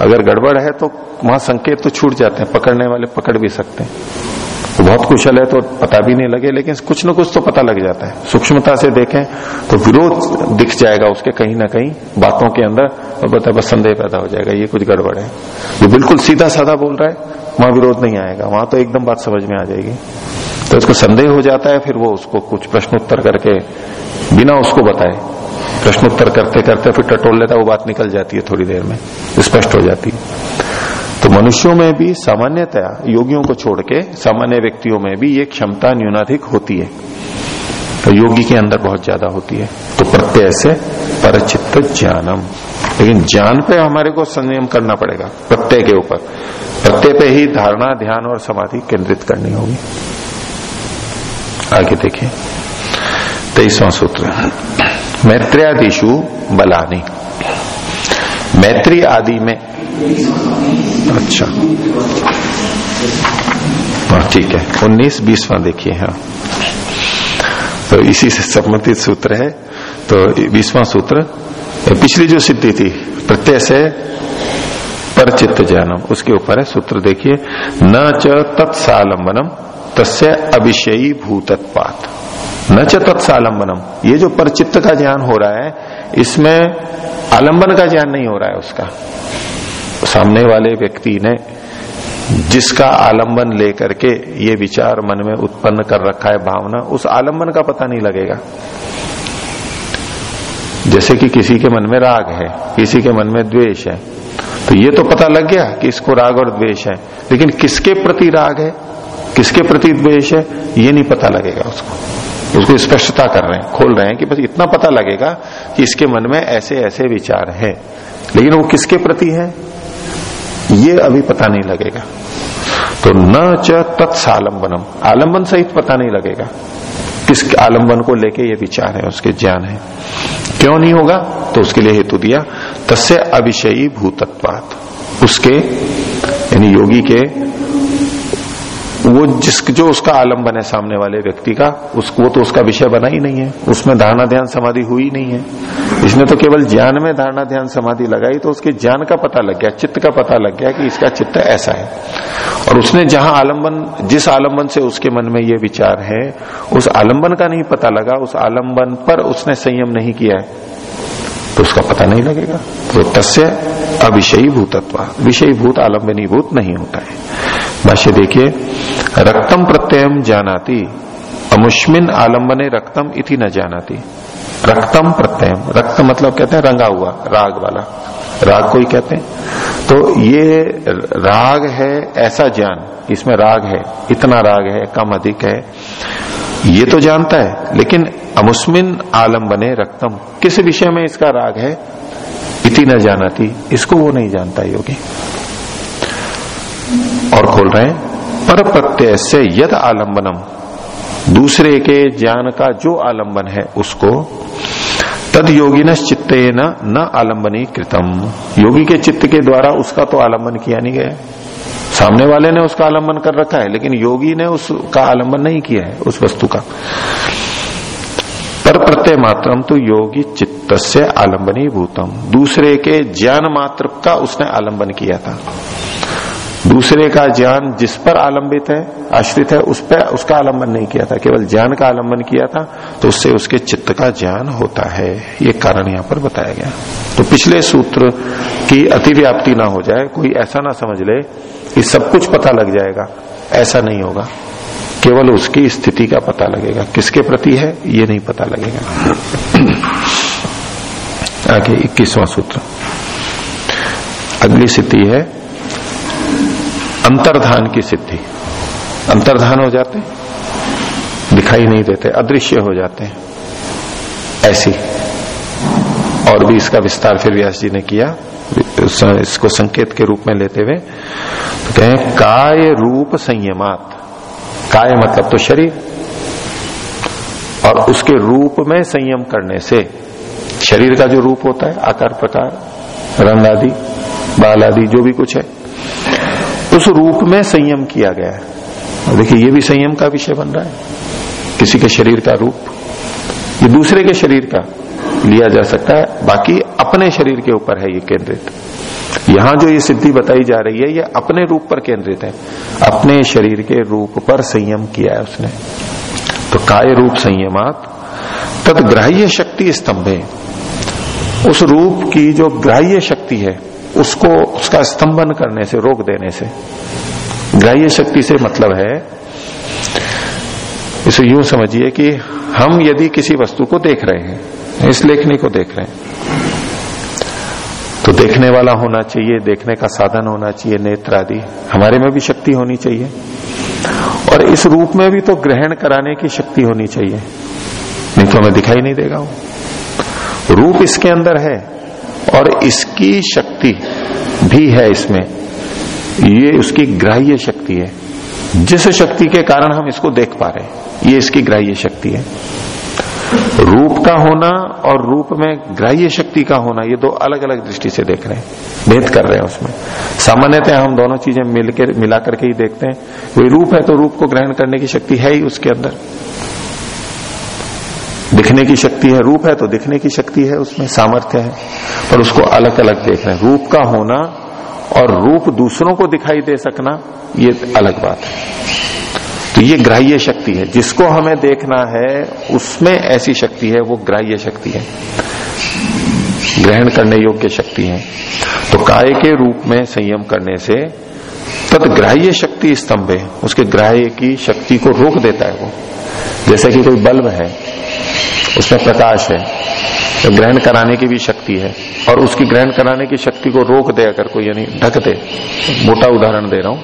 अगर गड़बड़ है तो वहाँ संकेत तो छूट जाते हैं, पकड़ने वाले पकड़ भी सकते हैं। तो बहुत कुशल है तो पता भी नहीं लगे, लेकिन कुछ न कुछ तो पता लग जाता है। सूक्ष्मता से देखें तो विरोध दिख जाएगा उसके कहीं ना कहीं बातों के अंदर, और बता बस संदेह पैदा हो जाएगा, ये कुछ गड़बड़ है। जो बिल्कुल सीधा साधा बोल रहा है, वहाँ विरोध नहीं आएगा, वहाँ तो एकदम बात समझ में आ जाएगी। तो उसको संदेह हो जाता है, फिर वो उसको कुछ प्रश्नोत्तर करके, बिना उसको बताए, प्रश्नोत्तर करते करते फिर टटोल लेता वो बात निकल जाती है थोड़ी देर में, स्पष्ट हो जाती है। तो मनुष्यों में भी सामान्यतया, योगियों को छोड़ के सामान्य व्यक्तियों में भी ये क्षमता न्यूनाधिक होती है। तो योगी के अंदर बहुत ज़्यादा होती है। तो प्रत्यय से परचित्त ज्ञानम। लेकिन ज्ञान पे हमारे को संयम करना पड़ेगा, प्रत्यय के ऊपर। प्रत्यय पे ही धारणा, ध्यान और समाधि केंद्रित करनी होगी। आगे देखिए तेईसवां सूत्र। मैत्रियादिशु बलानी। मैत्री आदि में अच्छा। हाँ ठीक है। उन्नीस, बीसवा देखिए हाँ। तो इसी से संबंधित सूत्र है। तो बीसवा सूत्र पिछली जो सिद्धि थी, प्रत्यय से परचित्त ज्ञानम, उसके ऊपर है सूत्र। देखिए, न च तत्सालंबनम तस्य अभिषयी भूतत्पात न च ये जो परचित्त का ज्ञान हो रहा है, इसमें आलंबन का ज्ञान नहीं हो रहा है उसका। सामने वाले व्यक्ति ने जिसका आलंबन लेकर के ये विचार मन में उत्पन्न कर रखा है भावना, उस आलंबन का पता नहीं लगेगा। जैसे कि किसी के मन में राग है, किसी के मन में द्वेष है तो ये तो पता लग गया कि इसको राग और द्वेष है। लेकिन किसके प्रति राग है? किसके प्रति द्वेष है, ये नहीं पता लगेगा उसको। उसको स्पष्टता कर रहे हैं, खोल रहे हैं कि बस इतना पता लगेगा कि इसके मन में ऐसे ऐसे विचार है। लेकिन वो किसके प्रति है, ये अभी पता नहीं लगेगा। तो न च तत्सालंबनम, आलंबन सहित पता नहीं लगेगा किस आलंबन को लेके ये विचार है, उसके ज्ञान है। क्यों नहीं होगा? तो उसके लिए हेतु दिया, तस्य अविषयी भूतत्वात। उसके, यानी योगी के वो जिस, जो उसका आलंबन है सामने वाले व्यक्ति का उसको वो तो उसका विषय बना ही नहीं है। उसमें धारणा ध्यान समाधि हुई नहीं है। इसने तो केवल ज्ञान में धारणा ध्यान समाधि लगाई तो उसके ज्ञान का पता लग गया, चित्त का पता लग गया कि इसका चित्त ऐसा है। और उसने जहाँ आलंबन जिस आलंबन से उसके मन में ये विचार है, उस आलंबन का नहीं पता लगा, उस आलंबन पर उसने संयम नहीं किया है तो उसका पता नहीं लगेगा। तो तस्य अविषयी भूतत्व विषयी भूत आलम्बनी भूत नहीं होता है। भाष्य देखिए, रक्तम प्रत्ययम जानाती, अमुष्मिन आलम्बने रक्तम इति न जानाती। रक्तम प्रत्ययम, रक्त मतलब कहते हैं रंगा हुआ, राग वाला। राग को ही कहते हैं। तो ये राग है, ऐसा ज्ञान, इसमें राग है, इतना राग है, कम अधिक है। ये तो जानता है, लेकिन अमुस्मिन आलम्बने रक्तम, किस विषय में इसका राग है? इति न जानाती, इसको वो नहीं जानता योगी। और खोल रहे हैं। पर प्रत्यय से यद आलंबनम दूसरे के ज्ञान का जो आलंबन है उसको तद योगी न चित्त न न आलंबनी कृतम योगी के चित्त के द्वारा उसका तो आलंबन किया नहीं गया। सामने वाले ने उसका आलंबन कर रखा है, लेकिन योगी ने उसका आलंबन नहीं किया है, उस वस्तु का। पर प्रत्यय मात्रम तो योगी चित्त से आलंबनी भूतम दूसरे के ज्ञान मात्र का उसने आलंबन किया था। दूसरे का ज्ञान जिस पर आलंबित है, आश्रित है, उस पर उसका आलंबन नहीं किया था, केवल ज्ञान का आलंबन किया था तो उससे उसके चित्त का ज्ञान होता है। ये कारण यहाँ पर बताया गया। तो पिछले सूत्र की अतिव्याप्ति ना हो जाए, कोई ऐसा ना समझ ले कि सब कुछ पता लग जाएगा। ऐसा नहीं होगा। केवल उसकी स्थिति का पता लगेगा। किसके प्रति है, ये नहीं पता लगेगा। आगे इक्कीसवां सूत्र। अगली स्थिति है अंतर्धान की सिद्धि। अंतर्धान हो जाते, दिखाई नहीं देते, अदृश्य हो जाते। हैं ऐसी। और भी इसका विस्तार फिर व्यास जी ने किया, इसको संकेत के रूप में लेते हुए। तो कहें, काय रूप संयमात। काय मतलब तो शरीर। और उसके रूप में संयम करने से शरीर का जो रूप होता है, आकार, प्रकार, रंग आदि, बाल आदि, जो भी कुछ है उस रूप में संयम किया गया है। देखिए, ये भी संयम का विषय बन रहा है। किसी के शरीर का रूप, ये दूसरे के शरीर का लिया जा सकता है। बाकी अपने शरीर के ऊपर है ये केंद्रित। यहाँ जो ये सिद्धि बताई जा रही है, ये अपने रूप पर केंद्रित है। अपने शरीर के रूप पर संयम किया है उसने। तो काय रूप संयमात? तद ग्राह्य शक्ति स्तंभ। उस रूप की जो ग्राह्य शक्ति है उसको, उसका स्तंभन करने से, रोक देने से। ग्राह्य शक्ति से मतलब है, इसे यूँ समझिए कि हम यदि किसी वस्तु को देख रहे हैं, इस लेखनी को देख रहे हैं तो देखने वाला होना चाहिए, देखने का साधन होना चाहिए, नेत्र आदि। हमारे में भी शक्ति होनी चाहिए। और इस रूप में भी तो ग्रहण कराने की शक्ति होनी चाहिए। नहीं तो हमें दिखाई नहीं देगा वो। रूप इसके अंदर है। और इसकी शक्ति भी है इसमें। ये उसकी ग्राह्य शक्ति है। जिस शक्ति के कारण हम इसको देख पा रहे हैं, ये इसकी ग्राह्य शक्ति है। रूप का होना और रूप में ग्राह्य शक्ति का होना, ये दो अलग अलग दृष्टि से देख रहे हैं, भेद कर रहे हैं उसमें। सामान्यतः हम दोनों चीज़ें मिलकर मिला करके ही देखते हैं। कोई रूप है तो रूप को ग्रहण करने की शक्ति है ही उसके अंदर। दिखने की शक्ति है, रूप है तो दिखने की शक्ति है, उसमें सामर्थ्य है। पर उसको अलग अलग देख रहे हैं। रूप का होना और रूप दूसरों को दिखाई दे सकना, ये अलग बात है। तो ये ग्राह्य शक्ति है। जिसको हमें देखना है, उसमें ऐसी शक्ति है, वो ग्राह्य शक्ति है। ग्रहण करने योग्य शक्ति है। तो काय के रूप में संयम करने से तद ग्राह्य शक्ति स्तंभ है। उसके ग्राह्य की शक्ति को रोक देता है वो। जैसे कि कोई बल्ब है उसमें प्रकाश है। तो ग्रहण कराने की भी शक्ति है। और उसकी ग्रहण कराने की शक्ति को रोक दे अगर कोई, यानी ढक दे। मोटा उदाहरण दे रहा हूँ।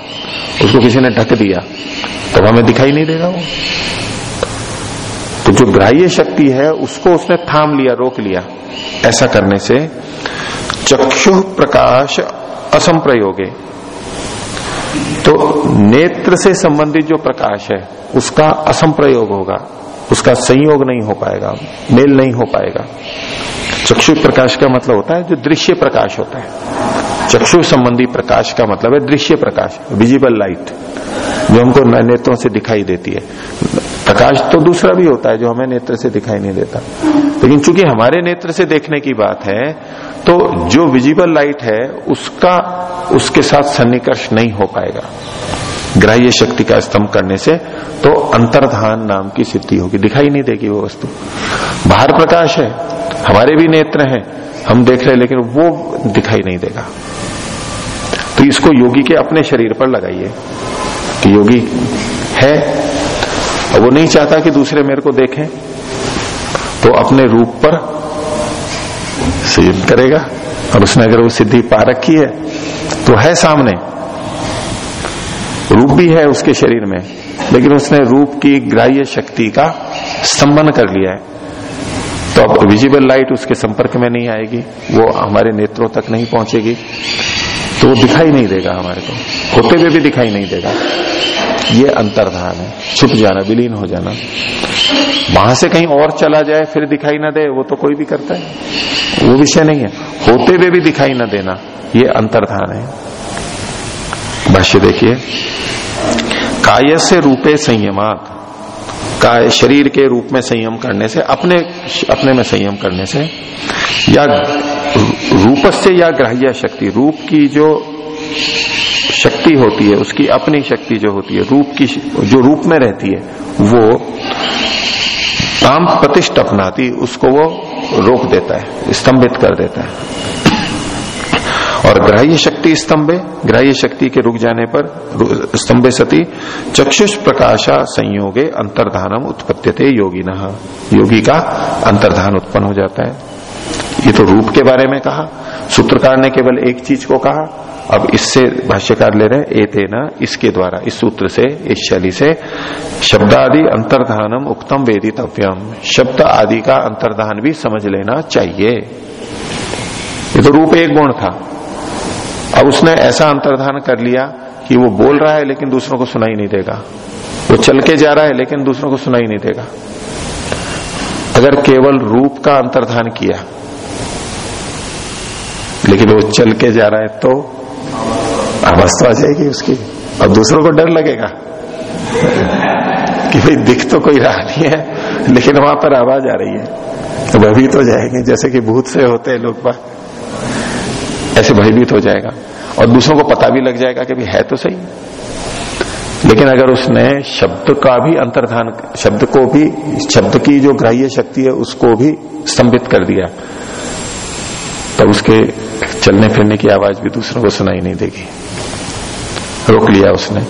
उसको किसी ने ढक दिया तो हमें दिखाई नहीं दे रहा हूँ तो जो ग्राह्य शक्ति है, उसको उसने थाम लिया, रोक लिया। ऐसा करने से चक्षु प्रकाश असंप्रयोगे। तो नेत्र से संबंधित जो प्रकाश है, उसका असंप्रयोग होगा। उसका संयोग नहीं हो पाएगा, मेल नहीं हो पाएगा। चक्षु प्रकाश का मतलब होता है जो दृश्य प्रकाश होता है। चक्षु संबंधी प्रकाश का मतलब है दृश्य प्रकाश विजिबल लाइट जो हमको नेत्रों से दिखाई देती है। प्रकाश तो दूसरा भी होता है जो हमें नेत्र से दिखाई नहीं देता। लेकिन चूँकि हमारे नेत्र से देखने की बात है तो जो विजिबल लाइट है, उसका उसके साथ सन्निकर्ष नहीं हो पाएगा। ग्राह्य शक्ति का स्तंभ करने से तो अंतर्धान नाम की सिद्धि होगी। दिखाई नहीं देगी वो वस्तु। बाहर प्रकाश है, हमारे भी नेत्र हैं, हम देख रहे लेकिन वो दिखाई नहीं देगा। तो इसको योगी के अपने शरीर पर लगाइए कि योगी है और वो नहीं चाहता कि दूसरे मेरे को देखें तो अपने रूप पर संयम करेगा और उसने अगर वो सिद्धि पा रखी है तो है सामने। रूप भी है उसके शरीर में, लेकिन उसने रूप की ग्राह्य शक्ति का स्तंभन कर लिया है। तो अब विजिबल लाइट उसके संपर्क में नहीं आएगी, वो हमारे नेत्रों तक नहीं पहुंचेगी। तो वो दिखाई नहीं देगा हमारे को, होते हुए भी दिखाई नहीं देगा। ये अंतर्धान है, छुप जाना, विलीन हो जाना। वहाँ से कहीं और चला जाए, फिर दिखाई ना दे, वो तो कोई भी करता है। वो विषय नहीं है, होते हुए भी दिखाई ना देना, ये अंतर्धान है। भाष्य देखिए। काय से रूपे संयमात का शरीर के रूप में संयम करने से, अपने अपने में संयम करने से, या रूप से या ग्राह्य शक्ति, रूप की जो शक्ति होती है, उसकी अपनी शक्ति जो होती है, रूप की जो रूप में रहती है, वो काम प्रतिष्ठ अपनाती, उसको वो रोक देता है, स्तंभित कर देता है। और ग्राह्य शक्ति स्तंभे, ग्राह्य शक्ति के रुक जाने पर स्तंभे सती, चक्षुष प्रकाशा संयोगे अंतर्धानम उत्पत्ति योगी योगी का अंतर्धान उत्पन्न हो जाता है। ये तो रूप के बारे में कहा। सूत्रकार ने केवल एक चीज़ को कहा। अब इससे भाष्यकार ले रहे एते न इसके द्वारा, इस सूत्र से, इस शैली से शब्द आदि अंतर्धानम उक्तम वेदितव्यम। शब्द आदि का अंतर्धान भी समझ लेना चाहिए। ये तो रूप एक गुण था। अब उसने ऐसा अंतर्धान कर लिया कि वो बोल रहा है लेकिन दूसरों को सुनाई नहीं देगा। वो चल के जा रहा है लेकिन दूसरों को सुनाई नहीं देगा। अगर केवल रूप का अंतर्धान किया, लेकिन वो चल के जा रहा है तो आवाज़ तो आ जाएगी उसकी, और दूसरों को डर लगेगा। कि भाई दिख तो कोई रहा नहीं है, लेकिन वहाँ पर आवाज़ आ रही है। भयभीत हो जाएँगे, जैसे कि भूत से होते हैं लोग बात ऐसे भयभीत हो जाएगा। और दूसरों को पता भी लग जाएगा कि भाई है तो सही। लेकिन अगर उसने शब्द का भी अंतर्धान, शब्द को भी, शब्द की जो ग्राह्य शक्ति है, उसको भी स्तंभित कर दिया तो उसके चलने फिरने की आवाज़ भी दूसरों को सुनाई नहीं देगी। रोक लिया उसने।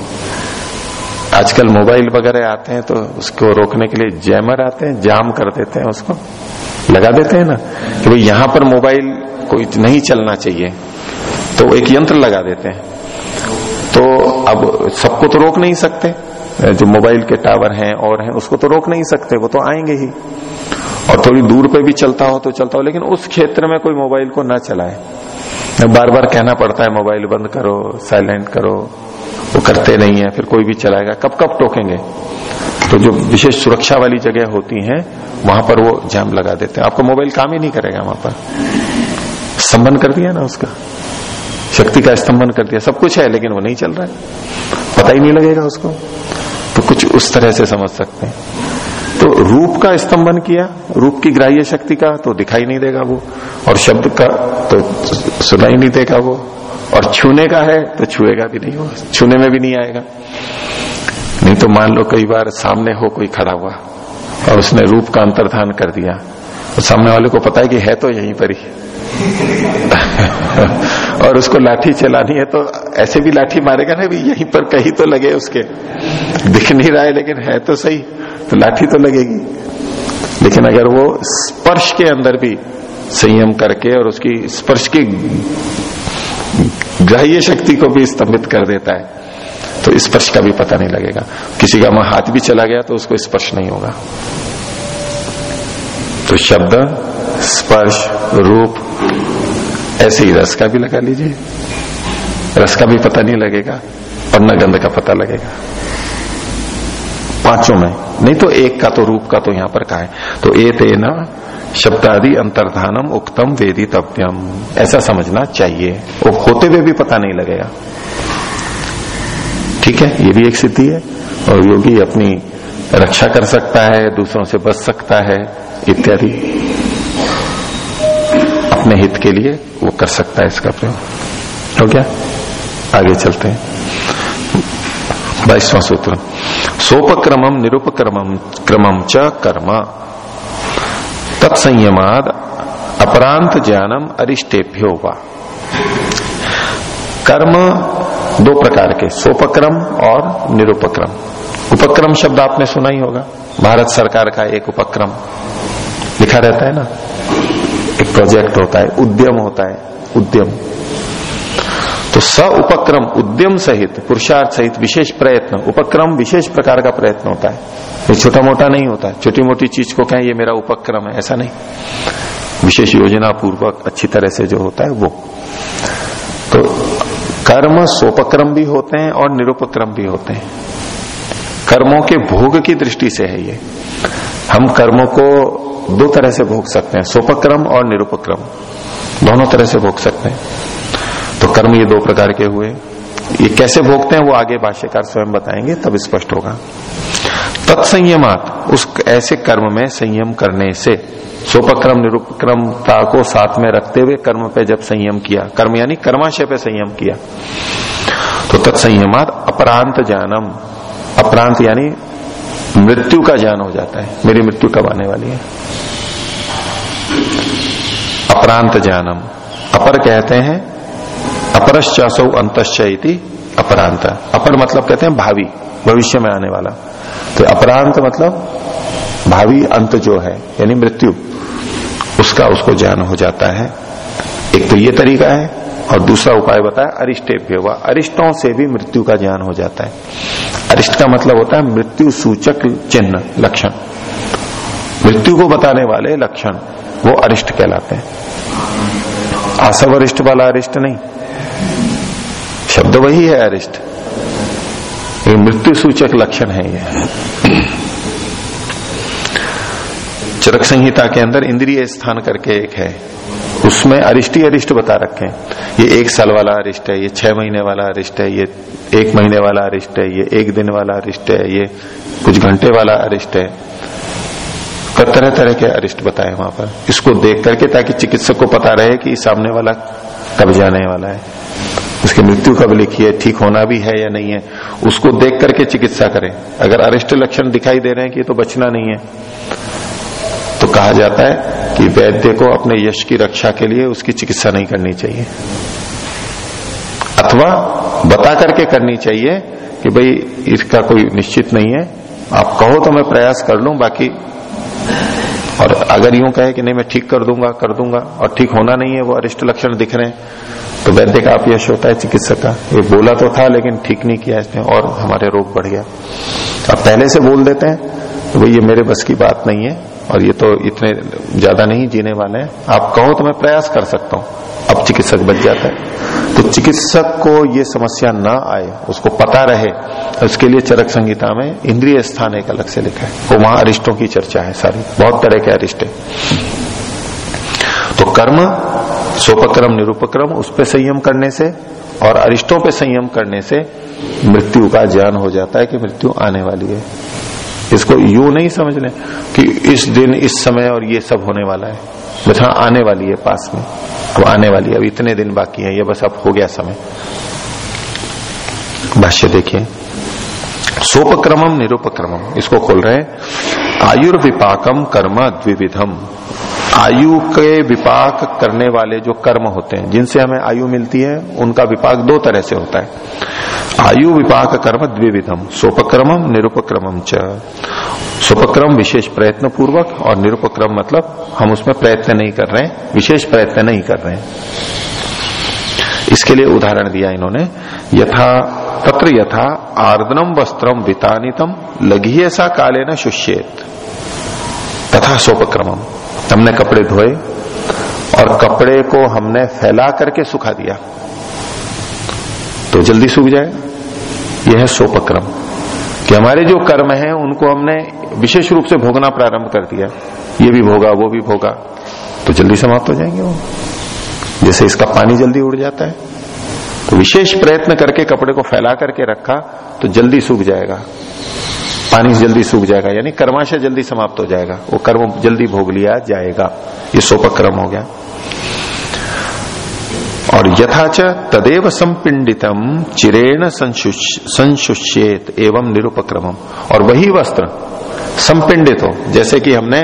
आजकल मोबाइल वगैरह आते हैं तो उसको रोकने के लिए जैमर आते हैं, जाम कर देते हैं उसको। लगा देते हैं ना कि भाई यहाँ पर मोबाइल कोई नहीं चलना चाहिए तो एक यंत्र लगा देते हैं। तो अब सबको तो रोक नहीं सकते। जो मोबाइल के टावर हैं, और हैं, उसको तो रोक नहीं सकते, वो तो आएँगे ही। और थोड़ी दूर पे भी चलता हो तो चलता हो, लेकिन उस क्षेत्र में कोई मोबाइल को ना चलाए। बार बार कहना पड़ता है, मोबाइल बंद करो, साइलेंट करो, वो करते नहीं है, फिर कोई भी चलाएगा कब कब टोकेंगे। तो जो विशेष सुरक्षा वाली जगह होती हैं, वहाँ पर वो जैम लगा देते हैं। आपका मोबाइल काम ही नहीं करेगा वहाँ पर। स्तंभन कर दिया ना उसका। शक्ति का स्तंभन कर दिया। सब कुछ है, लेकिन वो नहीं चल रहा है। पता ही नहीं लगेगा उसको। तो कुछ उस तरह से समझ सकते हैं। तो रूप का स्तंभन किया, रूप की ग्राह्य शक्ति का तो दिखाई नहीं देगा वो। और शब्द का तो सुनाई नहीं देगा वो। और छूने का है तो छुएगा भी नहीं वो। छूने में भी नहीं आएगा। नहीं तो मान लो कई बार सामने हो कोई खड़ा हुआ, और उसने रूप का अंतर्धान कर दिया। तो सामने वाले को पता है कि है तो यहीं पर ही। और उसको लाठी चलानी है तो ऐसे भी लाठी मारेगा ना, भी यहीं पर कहीं तो लगे उसके। दिख नहीं रहा है, लेकिन है तो सही तो लाठी तो लगेगी। लेकिन अगर वो स्पर्श के अंदर भी संयम करके और उसकी स्पर्श की ग्राह्य शक्ति को भी स्तंभित कर देता है तो स्पर्श का भी पता नहीं लगेगा। किसी का वहाँ हाथ भी चला गया तो उसको स्पर्श नहीं होगा। तो शब्द, स्पर्श, रूप ऐसे ही रस का भी लगा लीजिए। रस का भी पता नहीं लगेगा, और न गंध का पता लगेगा। पाँचों में, नहीं तो एक का तो रूप का तो यहाँ पर कहा है। तो ए तेना शब्दादि अंतर्धानम उक्तम वेदितव्यम ऐसा समझना चाहिए। वो होते हुए भी पता नहीं लगेगा। ठीक है, ये भी एक सिद्धि है, और योगी अपनी रक्षा कर सकता है, दूसरों से बच सकता है, इत्यादि। अपने हित के लिए वो कर सकता है इसका प्रयोग। हो गया? आगे चलते हैं। बाईसवां सूत्र। सोपक्रमम निरुपक्रमम क्रमम च कर्म। तत्संयमाद अपरांत ज्ञानम अरिष्टेभ्यो वा। कर्म दो प्रकार के, सोपक्रम और निरुपक्रम। उपक्रम शब्द आपने सुना ही होगा। भारत सरकार का एक उपक्रम लिखा रहता है ना? एक प्रोजेक्ट होता है, उद्यम होता है, उद्यम। तो स उपक्रम उद्यम सहित, पुरुषार्थ सहित विशेष प्रयत्न, उपक्रम विशेष प्रकार का प्रयत्न होता है। ये छोटा मोटा नहीं होता है छोटी मोटी चीज़ को कहें, ये मेरा उपक्रम है, ऐसा नहीं। विशेष योजना पूर्वक अच्छी तरह से जो होता है, वो। तो कर्म सोपक्रम भी होते हैं और निरुपक्रम भी होते हैं। कर्मों के भोग की दृष्टि से है ये। हम कर्मों को दो तरह से भोग सकते हैं, सोपक्रम और निरुपक्रम। दोनों तरह से भोग सकते हैं। तो कर्म ये दो प्रकार के हुए। ये कैसे भोगते हैं वो आगे भाष्यकार स्वयं बताएँगे, तब स्पष्ट होगा। तत्संयमात, उस ऐसे कर्म में संयम करने से, सोपक्रम, निरुपक्रमता को साथ में रखते हुए कर्म पे जब संयम किया, कर्म यानी कर्माशय पे संयम किया तो तत्संयमात अपरांत जानम। अपरांत यानी मृत्यु का ज्ञान हो जाता है। मेरी मृत्यु कब आने वाली है? अपरांत ज्ञानम। अपर कहते हैं, अपरश्चासौ अंतश्चि अपरांत। अपर मतलब कहते हैं भावी, भविष्य में आने वाला। तो अपरांत मतलब भावी अंत जो है, यानी मृत्यु, उसका उसको ज्ञान हो जाता है। एक तो ये तरीका है और दूसरा उपाय बताया अरिष्टेभ्य हुआ अरिष्टों से भी मृत्यु का ज्ञान हो जाता है। अरिष्ट का मतलब होता है मृत्यु सूचक चिन्ह, लक्षण। मृत्यु को बताने वाले लक्षण, वो अरिष्ट कहलाते हैं। आसव अरिष्ट वाला अरिष्ट नहीं। शब्द वही है अरिष्ट। ये मृत्यु सूचक लक्षण है ये। चरक संहिता के अंदर इंद्रिय स्थान करके एक है। उसमें अरिष्ट ही अरिष्ट बता रखे हैं। ये एक साल वाला अरिष्ट है, ये छह महीने वाला अरिष्ट है, ये एक महीने वाला अरिष्ट है, ये एक दिन वाला अरिष्ट है, ये कुछ घंटे वाला अरिष्ट है। तरह तरह के अरिष्ट बताए वहाँ पर। इसको देख करके ताकि चिकित्सक को पता रहे कि सामने वाला कब जाने वाला है। उसकी मृत्यु कब लिखी है, ठीक होना भी है या नहीं है, उसको देख करके चिकित्सा करें। अगर अरिष्ट लक्षण दिखाई दे रहे हैं कि तो बचना नहीं है तो कहा जाता है कि वैद्य को अपने यश की रक्षा के लिए उसकी चिकित्सा नहीं करनी चाहिए। अथवा बता करके करनी चाहिए कि भाई इसका कोई निश्चित नहीं है, आप कहो तो मैं प्रयास कर लूँ, बाकी और अगर यूँ कहे कि नहीं, मैं ठीक कर दूँगा कर दूँगा, और ठीक होना नहीं है, वो अरिष्ट लक्षण दिख रहे हैं तो वैद्य का आप यश होता है चिकित्सक का। ये बोला तो था, लेकिन ठीक नहीं किया इसने, और हमारे रोग बढ़ गया। आप पहले से बोल देते हैं तो भाई ये मेरे बस की बात नहीं है। और ये तो इतने ज़्यादा नहीं जीने वाले हैं। आप कहो तो मैं प्रयास कर सकता हूँ। अब चिकित्सक बच जाता है। तो चिकित्सक को ये समस्या ना आए, उसको पता रहे। उसके लिए चरक संहिता में इंद्रिय स्थान एक अलग से लिखा है। वो वहाँ अरिष्टों की चर्चा है सारी। बहुत तरह के अरिष्ट तो कर्म, सोपक्रम, निरुपक्रम, उस पर संयम करने से और अरिष्टों पे संयम करने से मृत्यु का ज्ञान हो जाता है कि मृत्यु आने वाली है। इसको यू नहीं समझ लें कि इस दिन, इस समय और ये सब होने वाला है। हाँ आने वाली है पास में। अब आने वाली है। अब इतने दिन बाकी है। ये बस अब हो गया समय। भाष्य देखिए। सोपक्रमम निरुपक्रमम। इसको खोल रहे हैं। आयुर्विपाकम कर्म द्विविधम। आयु के विपाक करने वाले जो कर्म होते हैं, जिनसे हमें आयु मिलती है, उनका विपाक दो तरह से होता है। आयु विपाक कर्म द्विविधम सोपक्रमम निरुपक्रमम च। सोपक्रम विशेष प्रयत्न पूर्वक और निरुपक्रम मतलब हम उसमें प्रयत्न नहीं कर रहे हैं, विशेष प्रयत्न नहीं कर रहे हैं। इसके लिए उदाहरण दिया इन्होंने, यथा, तत्र यथा आर्दनम वस्त्रम वितानितम लघी सा काले न शुष्येत। तथा सोपक्रमम हमने कपड़े धोए और कपड़े को हमने फैला करके सुखा दिया। तो जल्दी सूख जाएगा यह है सोपक्रम। कि हमारे जो कर्म हैं, उनको हमने विशेष रूप से भोगना प्रारंभ कर दिया। ये भी भोगा, वो भी भोगा। तो जल्दी समाप्त हो जाएँगे वो। जैसे इसका पानी जल्दी उड़ जाता है। तो विशेष प्रयत्न करके कपड़े को फैला करके रखा तो जल्दी सूख जाएगा। पानी जल्दी सूख जाएगा, यानी कर्माशय जल्दी समाप्त हो जाएगा। वो कर्म जल्दी भोग लिया जाएगा। ये सोपक्रम हो गया। और यथाच तदेव संपिंडितम, चिरेण संशुष्येत एवं निरुपक्रमम। और वही वस्त्र संपिंडित हो, जैसे कि हमने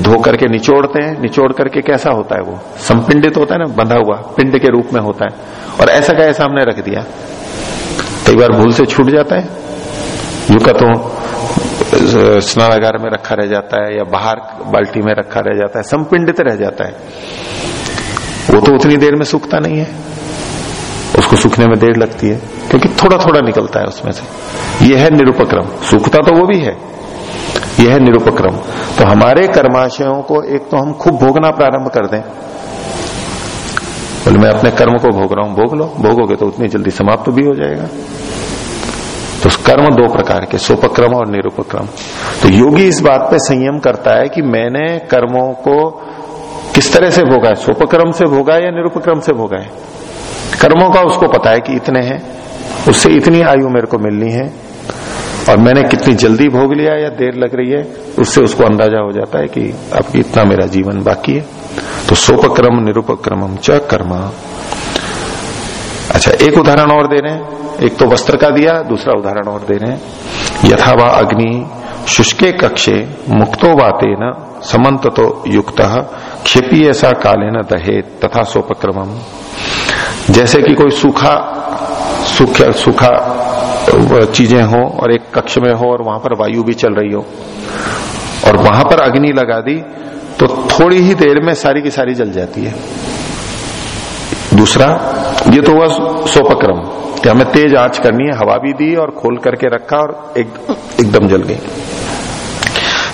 धो करके निचोड़ते हैं, निचोड़ करके कैसा होता है वो? संपिंडित होता है ना, बंधा हुआ, पिंड के रूप में होता है। और ऐसा का ऐसा हमने रख दिया। कई बार भूल से छूट जाता है। यू का तो स्नानागार में रखा रह जाता है या बाहर बाल्टी में रखा रह जाता है, संपिंडित रह जाता है। वो तो उतनी देर में सूखता नहीं है। उसको सूखने में देर लगती है। क्योंकि थोड़ा थोड़ा निकलता है उसमें से। यह है निरुपक्रम। सूखता तो वो भी है। यह है निरुपक्रम। तो हमारे कर्माशयों को एक तो हम खूब भोगना प्रारंभ कर दें। बोले मैं अपने कर्म को भोग रहा हूँ। भोग लो। भोगोगे तो उतनी जल्दी समाप्त तो भी हो जाएगा। तो कर्म दो प्रकार के सोपक्रम और निरुपक्रम। तो योगी इस बात पे संयम करता है कि मैंने कर्मों को किस तरह से भोगा है? सोपक्रम से भोगा है या निरुपक्रम से भोगा है? कर्मों का उसको पता है कि इतने हैं। उससे इतनी आयु मेरे को मिलनी है। और मैंने कितनी जल्दी भोग लिया या देर लग रही है, उससे उसको अंदाज़ा हो जाता है कि अब इतना मेरा जीवन बाकी है। तो सोपक्रम, निरुपक्रम च कर्म। अच्छा एक उदाहरण और दे रहे हैं। एक तो वस्त्र का दिया, दूसरा उदाहरण और दे रहे हैं। यथावा अग्नि शुष्के कक्षे मुक्तो वाते न समन्त तो युक्त क्षिपी ऐसा काले न दहे तथा सोपक्रम जैसे कि कोई सूखा सूखा सूखा चीज़ें हो और एक कक्ष में हो और वहाँ पर वायु भी चल रही हो और वहाँ पर अग्नि लगा दी तो थोड़ी ही देर में सारी की सारी जल जाती है। दूसरा, ये तो हुआ सोपक्रम हमें तेज आँच करनी है, हवा भी दी और खोल करके रखा और एक, एकदम जल गई।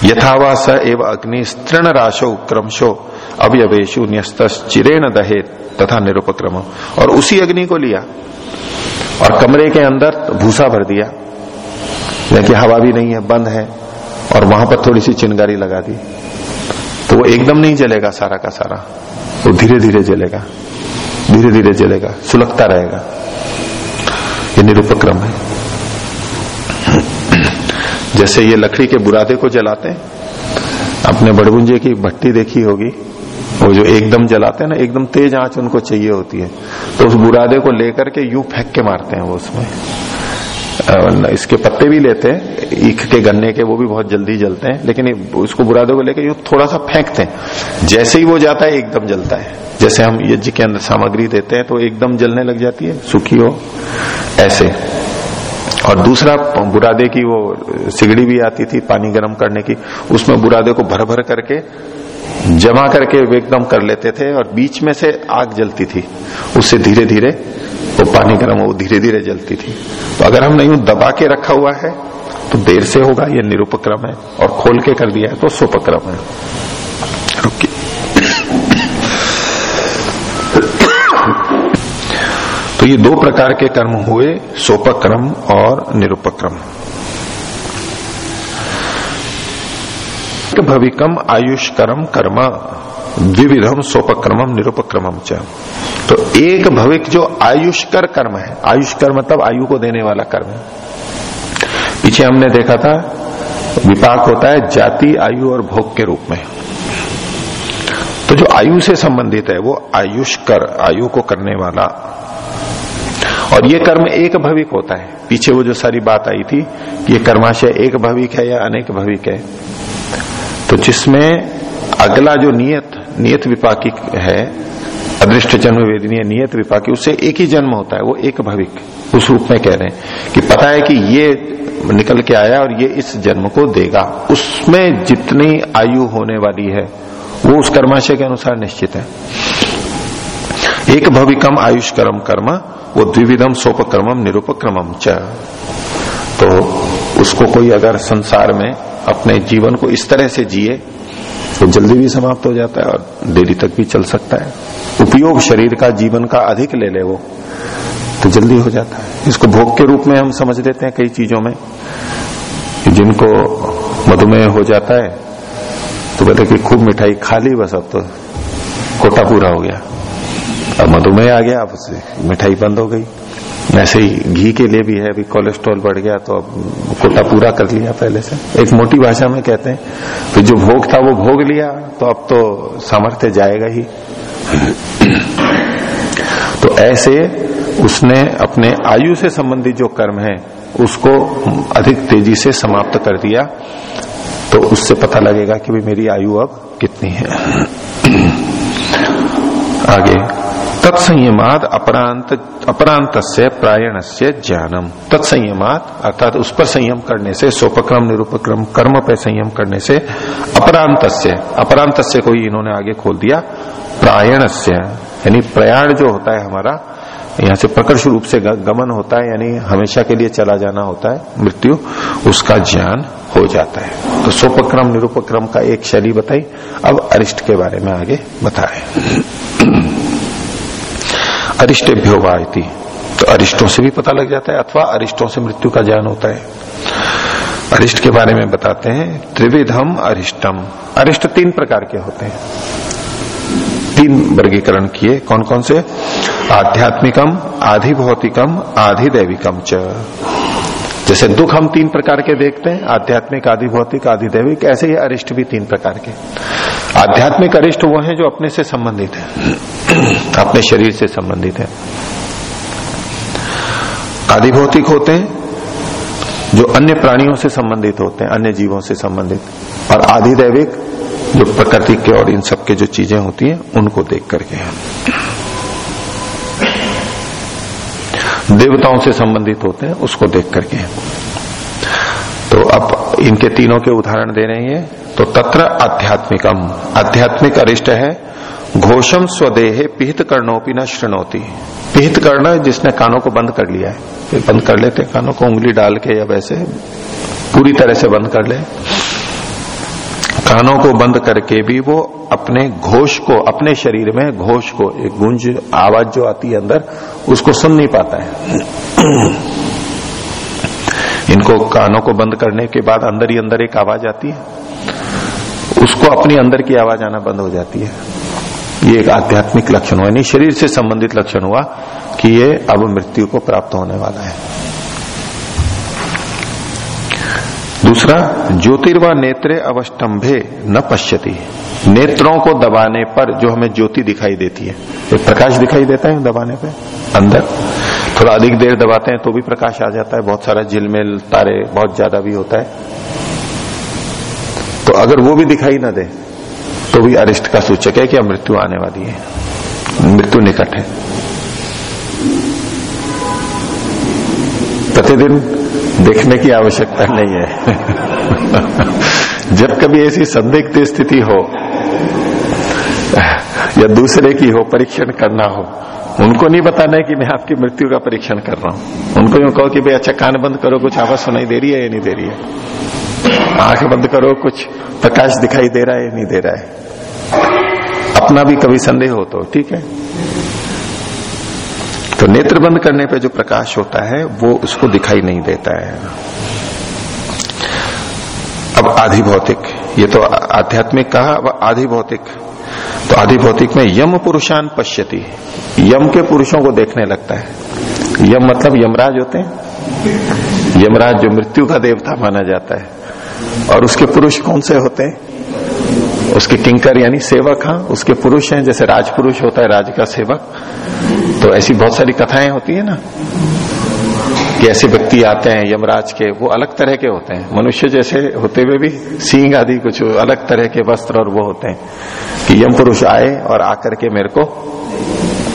यथावा स एव अग्नि तृण राशो क्रमशो अवयवेशु न्यस्त चिरेण दहे तथा निरुपक्रम। और उसी अग्नि को लिया। और कमरे के अंदर भूसा भर दिया। लेकिन हवा भी नहीं है, बंद है। और वहाँ पर थोड़ी सी चिंगारी लगा दी। तो वो एकदम नहीं जलेगा सारा का सारा। वो धीरे धीरे जलेगा। धीरे धीरे जलेगा। सुलगता रहेगा। ये निरुपक्रम है। जैसे ये लकड़ी के बुरादे को जलाते हैं अपने बड़गुंजे की भट्टी देखी होगी, वो जो एकदम जलाते हैं ना, एकदम तेज आँच उनको चाहिए होती है तो उस बुरादे को लेकर के यूँ फेंक के मारते हैं वो उसमें। इसके पत्ते भी लेते हैं, ईख के गन्ने के, वो भी बहुत जल्दी जलते हैं, लेकिन उसको बुरादे को लेकर यूँ थोड़ा सा फेंकते हैं। जैसे ही वो जाता है, एकदम जलता है। जैसे हम यज्ञ के अंदर सामग्री देते हैं तो एकदम जलने लग जाती है, सूखी हो, ऐसे। और दूसरा बुरादे की वो, सिगड़ी भी आती थी पानी गर्म करने की, उसमें बुरादे को भर भर करके, जमा करके एकदम कर लेते थे और बीच में से आग जलती थी। उससे धीरे धीरे वो पानी गर्म वो धीरे धीरे जलती थी। तो अगर हमने यूँ दबा के रखा हुआ है तो देर से होगा, ये निरुपक्रम है, और खोल के कर दिया है तो सोपक्रम है। तो ये दो प्रकार के कर्म हुए, सोपक्रम और निरुपक्रम। भविकम आयुष्करम कर्म, द्विविधम सोपक्रमम निरुपक्रमम च। तो एक भविक जो आयुष्कर कर्म है, आयुष्कर मतलब आयु को देने वाला कर्म है। पीछे हमने देखा था, विपाक होता है जाति, आयु और भोग के रूप में। तो जो आयु से संबंधित है, वो आयुष्कर, आयु को करने वाला और ये कर्म एक भविक होता है। पीछे वो जो सारी बात आई थी कि ये कर्माशय एक भविक है या अनेक भविक है तो जिसमें अगला जो नियत नियत विपाकी है, अदृष्ट जन्म वेदनीय नियत विपाकी, उससे एक ही जन्म होता है, वो एक भविक। उस रूप में कह रहे हैं कि पता है कि ये निकल के आया और ये इस जन्म को देगा। उसमें जितनी आयु होने वाली है, वो उस कर्माशय के अनुसार निश्चित है। एक भविकम आयुष कर्म कर्म वो द्विविधम सोपक्रमम निरुपक्रमम च। तो उसको कोई अगर संसार में अपने जीवन को इस तरह से जिए तो जल्दी भी समाप्त हो जाता है और देरी तक भी चल सकता है। उपयोग शरीर का, जीवन का अधिक ले ले वो तो जल्दी हो जाता है। इसको भोग के रूप में हम समझ लेते हैं कई चीज़ों में। जिनको मधुमेह हो जाता है तो कहते कि खूब मिठाई खा ली बस अब तो कोटा पूरा हो गया। अब मधुमेह आ गया, अब मिठाई बंद हो गई। ऐसे ही घी के लिए भी है, अभी कोलेस्ट्रॉल बढ़ गया तो अब कोटा पूरा कर लिया पहले से। एक मोटी भाषा में कहते हैं फिर जो भोग था वो भोग लिया तो अब तो सामर्थ्य जाएगा ही। तो ऐसे उसने अपने आयु से संबंधित जो कर्म है, उसको अधिक तेज़ी से समाप्त कर दिया तो उससे पता लगेगा कि भाई मेरी आयु अब कितनी है। आगे। तत्संयमाद अपरांत अपरांत से प्रायण से ज्ञानम। तत्संयमाद अर्थात उस पर संयम करने से, सोपक्रम, निरुपक्रम, कर्म पर संयम करने से अपरांत अपरांत को ही इन्होंने आगे खोल दिया प्रायण यानी प्रयाण जो होता है हमारा, यहाँ से प्रकर्ष रूप से गमन होता है, यानी हमेशा के लिए चला जाना होता है, मृत्यु, उसका ज्ञान हो जाता है। तो सोपक्रम, निरुपक्रम का एक शैली बताई, अब अरिष्ट के बारे में आगे बताए। अरिष्टेभ्यो वायती तो अरिष्टों से भी पता लग जाता है, अथवा अरिष्टों से मृत्यु का ज्ञान होता है। अरिष्ट के बारे में बताते हैं, त्रिविधम अरिष्टम। अरिष्ट तीन प्रकार के होते हैं। तीन वर्गीकरण किए कौन कौन से? आध्यात्मिकम आधि भौतिकम आधि दैविकम च। जैसे दुख हम तीन प्रकार के देखते हैं, आध्यात्मिक आदि भौतिक आदि दैविक ऐसे ही अरिष्ट भी तीन प्रकार के। आध्यात्मिक अरिष्ट वो है जो अपने से संबंधित है, अपने शरीर से संबंधित है। आदि भौतिक होते हैं, जो अन्य प्राणियों से संबंधित होते हैं, अन्य जीवों से संबंधित। और आदि दैविक जो प्रकृति के और इन सब के जो चीज़ें होती हैं, उनको देख करके देवताओं से संबंधित होते हैं, उसको देख करके। तो अब इनके तीनों के उदाहरण दे रहे हैं। तो तत्र आध्यात्मिकम। आध्यात्मिक अरिष्ट है, घोषम स्वदेह पिहित कर्णोपी न श्रृणोती पिहित कर्ण जिसने कानों को बंद कर लिया है। बंद कर लेते कानों को उंगली डाल के या वैसे पूरी तरह से बंद कर ले। कानों को बंद करके भी वो अपने घोष को, अपने शरीर में घोष को, एक गुंज, आवाज़ जो आती है अंदर, उसको सुन नहीं पाता है। इनको कानों को बंद करने के बाद अंदर ही अंदर एक आवाज़ आती है। उसको अपनी अंदर की आवाज़ आना बंद हो जाती है। ये एक आध्यात्मिक लक्षण हुआ, यानी शरीर से संबंधित लक्षण हुआ कि ये अब मृत्यु को प्राप्त होने वाला है। दूसरा, ज्योतिर्वा नेत्रे अवस्टंभे न पश्यति। नेत्रों को दबाने पर जो हमें ज्योति दिखाई देती है, एक प्रकाश दिखाई देता है दबाने पे, अंदर। थोड़ा अधिक देर दबाते हैं तो भी प्रकाश आ जाता है, बहुत सारा झिलमिल, तारे, बहुत ज़्यादा भी होता है। तो अगर वो भी दिखाई ना दे तो भी अरिष्ट का सूचक है कि अब मृत्यु आने वाली है। मृत्यु निकट है। प्रतिदिन देखने की आवश्यकता नहीं है। जब कभी ऐसी संदिग्ध स्थिति हो, या दूसरे की हो, परीक्षण करना हो, उनको नहीं बताना है कि मैं आपकी मृत्यु का परीक्षण कर रहा हूँ। उनको यूँ कहो कि, भाई अच्छा कान बंद करो, कुछ आवाज़ सुनाई दे रही है या नहीं दे रही है? आँख बंद करो, कुछ प्रकाश दिखाई दे रहा है या नहीं दे रहा है। अपना भी कभी संदेह हो तो ठीक है? तो नेत्र बंद करने पे जो प्रकाश होता है, वो उसको दिखाई नहीं देता है। अब आधि भौतिक ये तो आध्यात्मिक कहा, अब आधि भौतिक तो आधि भौतिक में यम पुरुषान पश्यति। यम के पुरुषों को देखने लगता है। यम मतलब यमराज होते हैं। यमराज जो मृत्यु का देवता माना जाता है। और उसके पुरुष कौन से होते हैं? उसके किंकर यानी सेवक हाँ उसके पुरुष हैं, जैसे राजपुरुष होता है, राज का सेवक। तो ऐसी बहुत सारी कथाएँ होती है ना, कि ऐसे व्यक्ति आते हैं यमराज के, वो अलग तरह के होते हैं। मनुष्य जैसे होते हुए भी सींग आदि कुछ अलग तरह के वस्त्र और वो होते हैं, कि यम पुरुष आए और आकर के मेरे को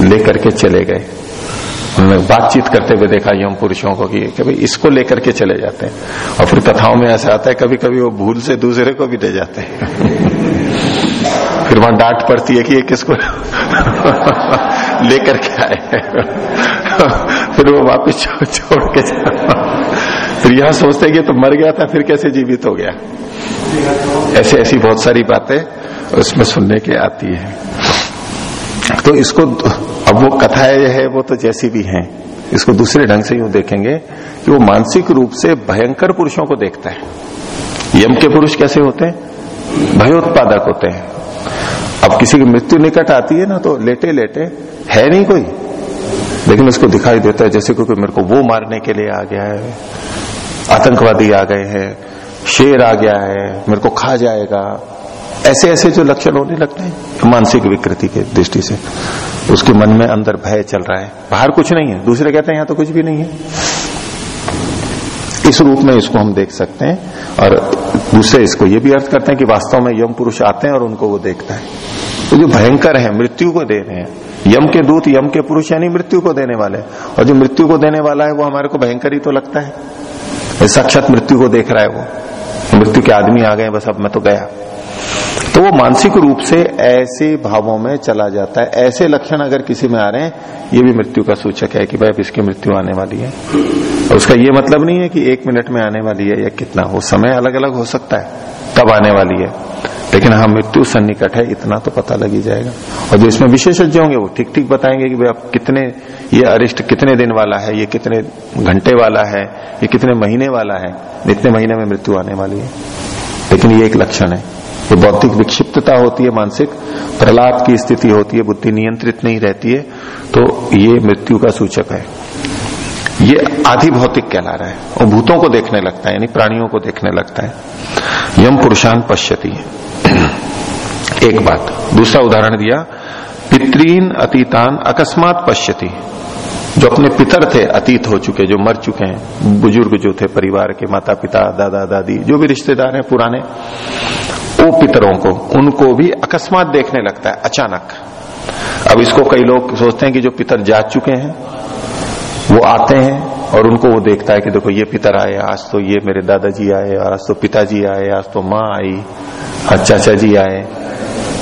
लेकर के चले गए। उन्होंने बातचीत करते हुए देखा यम पुरुषों को कि कभी इसको लेकर के चले जाते हैं। और फिर कथाओं में ऐसा आता है कभी कभी वो भूल से दूसरे को भी दे जाते हैं। फिर वहाँ डांट पड़ती है कि ये किसको लेकर के आए फिर वो वापस छोड़, के फिर यहाँ सोचते कि तो मर गया था फिर कैसे जीवित हो गया? ऐसे ऐसी बहुत सारी बातें उसमें सुनने के आती है। तो इसको अब वो कथाएँ है वो तो जैसी भी हैं। इसको दूसरे ढंग से यूँ देखेंगे कि वो मानसिक रूप से भयंकर पुरुषों को देखता है। यम के पुरुष कैसे होते हैं? भयोत्पादक होते हैं। अब किसी की मृत्यु निकट आती है ना तो लेटे लेटे, है नहीं कोई। लेकिन उसको दिखाई देता है, जैसे कोई मेरे को वो मारने के लिए आ गया है, आतंकवादी आ गए हैं, शेर आ गया है, मेरे को खा जाएगा। ऐसे ऐसे जो लक्षण होने लगते हैं, मानसिक विकृति के दृष्टि से। उसके मन में अंदर भय चल रहा है। बाहर कुछ नहीं है। दूसरे कहते हैं, यहाँ तो कुछ भी नहीं है। इस रूप में इसको हम देख सकते हैं और दूसरे इसको ये भी अर्थ करते हैं कि वास्तव में यम पुरुष आते हैं और उनको वो देखता है। तो जो भयंकर है, मृत्यु को दे रहे हैं। यम के दूत, यम के पुरुष यानी मृत्यु को देने वाले और जो मृत्यु को देने वाला है, वो हमारे को भयंकर ही तो लगता है। साक्षात मृत्यु को देख रहा है वो। मृत्यु के आदमी आ गए, बस अब मैं तो गया। तो वो मानसिक रूप से ऐसे भावों में चला जाता है। ऐसे लक्षण अगर किसी में आ रहे हैं, ये भी मृत्यु का सूचक है कि भाई अब इसकी मृत्यु आने वाली है। उसका ये मतलब नहीं है कि एक मिनट में आने वाली है या कितना हो समय अलग अलग हो सकता है कब आने वाली है। लेकिन हाँ मृत्यु सन्निकट है, इतना तो पता लग ही जाएगा। और जो इसमें विशेषज्ञ होंगे, वो ठीक ठीक बताएँगे कि भाई अब कितने, ये अरिष्ट कितने दिन वाला है, ये कितने घंटे वाला है, ये कितने महीने वाला है, इतने महीने में मृत्यु आने वाली है। लेकिन ये एक लक्षण है। ये बौद्धिक विक्षिप्तता होती है, मानसिक प्रहलाद की स्थिति होती है, बुद्धि नियंत्रित नहीं रहती है तो ये मृत्यु का सूचक है। ये आधि भौतिक कहला रहा है। और भूतों को देखने लगता है, यानी प्राणियों को देखने लगता है। यम पुरुषान पश्यति। एक बात, दूसरा उदाहरण दिया पितरीन अतीतान अकस्मात पश्यति। जो अपने पितर थे, अतीत हो चुके, जो मर चुके हैं, बुज़ुर्ग जो थे, परिवार के माता पिता दादा, दादी, जो भी रिश्तेदार हैं, पुराने, वो पितरों को, उनको भी अकस्मात देखने लगता है, अचानक। अब इसको कई लोग सोचते हैं कि जो पितर जा चुके हैं वो आते हैं और उनको वो देखता है कि देखो ये पितर आए, आज तो ये मेरे दादाजी आए, आज तो पिताजी आए, आज तो माँ आई, आज चाचा जी आए,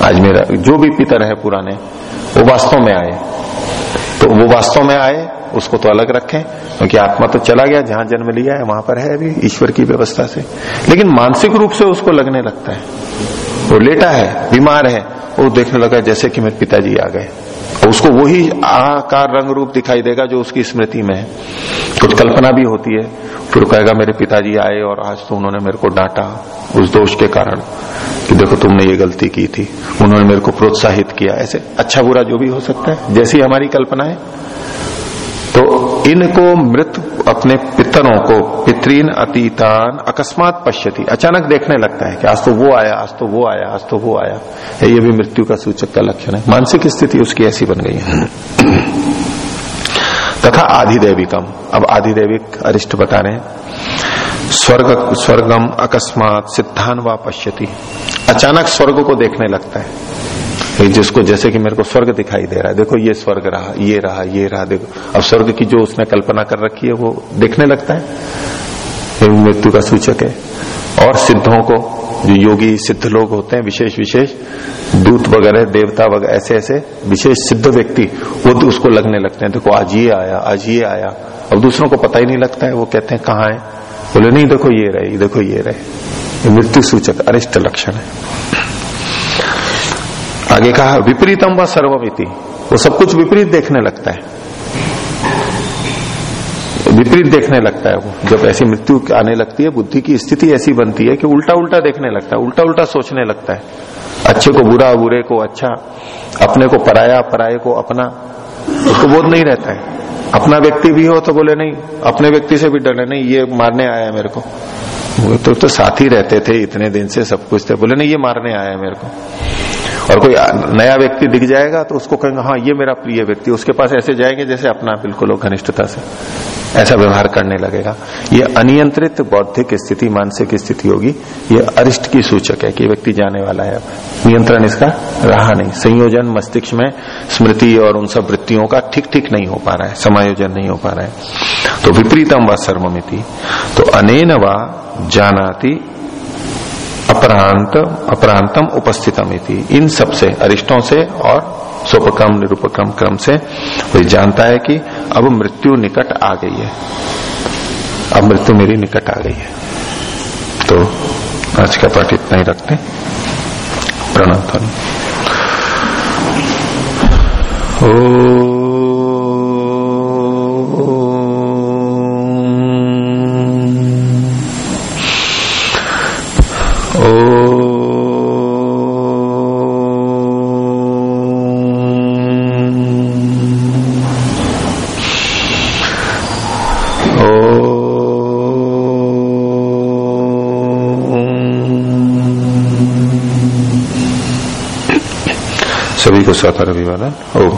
आज मेरा, जो भी पितर है पुराने, वो वास्तव में आए। तो वो वास्तव में आए, उसको तो अलग रखें, क्योंकि आत्मा तो चला गया, जहाँ जन्म लिया है, वहाँ पर है अभी, ईश्वर की व्यवस्था से। लेकिन मानसिक रूप से उसको लगने लगता है। वो लेटा है, बीमार है, वो देखने लगा जैसे कि मेरे पिताजी आ गए। उसको वही आकार रंग रूप दिखाई देगा जो उसकी स्मृति में है। कुछ कल्पना भी होती है। फिर कहेगा, मेरे पिताजी आए और आज तो उन्होंने मेरे को डांटा उस दोष के कारण कि देखो तुमने ये गलती की थी। उन्होंने मेरे को प्रोत्साहित किया। ऐसे अच्छा बुरा जो भी हो सकता है, जैसी हमारी कल्पना है तो इनको मृत अपने पितरों को, पितरीन अतीतान, अकस्मात पश्यति। अचानक देखने लगता है कि आज तो वो आया, आज तो वो आया, आज तो वो आया। ये भी मृत्यु का सूचक का लक्षण है। मानसिक स्थिति उसकी ऐसी बन गई है। तथा आधिदेविकम। अब आधिदेविक अरिष्ट बता रहे स्वर्ग, स्वर्गम अकस्मात सिद्धान व पश्यति। अचानक स्वर्ग को देखने लगता है। जिसको जैसे कि मेरे को स्वर्ग दिखाई दे रहा है, देखो ये स्वर्ग रहा, ये रहा ये रहा, देखो। अब स्वर्ग की जो उसने कल्पना कर रखी है, वो देखने लगता है। मृत्यु का सूचक है। और सिद्धों को, जो योगी सिद्ध लोग होते हैं, विशेष विशेष, दूत वगैरह, देवता वगैरह, ऐसे ऐसे, विशेष सिद्ध व्यक्ति, वो तो उसको लगने लगते हैं। देखो, आज ये आया, आज ये आया। अब दूसरों को पता ही नहीं लगता है, वो कहते हैं, कहाँ है? बोले, नहीं, देखो ये रहे, देखो ये रहे। मृत्यु सूचक, अरिष्ट लक्षण है। आगे कहा विपरीतम व सर्वमिति। वो सब कुछ विपरीत देखने लगता है। विपरीत देखने लगता है वो। जब ऐसी मृत्यु आने लगती है बुद्धि की स्थिति ऐसी बनती है कि उल्टा उल्टा देखने लगता है उल्टा उल्टा सोचने लगता है। अच्छे को बुरा बुरे को अच्छा अपने को पराया पराये को अपना उसको बोध नहीं रहता है। अपना व्यक्ति भी हो तो बोले नहीं अपने व्यक्ति से भी डरे नहीं ये मारने आया है मेरे को। वो तो, तो साथ ही रहते थे इतने दिन से सब कुछ थे बोले नहीं ये मारने आया है मेरे को। और कोई नया व्यक्ति दिख जाएगा तो उसको कहेंगे हाँ ये मेरा प्रिय व्यक्ति, उसके पास ऐसे जाएँगे जैसे अपना बिल्कुल घनिष्ठता से। ऐसा व्यवहार करने लगेगा। ये अनियंत्रित बौद्धिक स्थिति, मानसिक स्थिति होगी। ये अरिष्ट की सूचक है कि व्यक्ति जाने वाला है नियंत्रण इसका रहा नहीं। संयोजन मस्तिष्क में स्मृति और उन सब वृत्तियों का ठीक ठीक नहीं हो पा रहा है। समायोजन नहीं हो पा रहा है। तो विपरीतम व सर्वमिति। तो अनेन व जानाति अपरांत, अपरांतम उपस्थितम इन सबसे, अरिष्टों से और सोपक्रम, निरूपक्रम क्रम से वही जानता है कि अब मृत्यु निकट आ गई है। अब मृत्यु मेरी निकट आ गई है। तो आज का पाठ इतना ही रखते प्रणव ओ अभिवादन ओम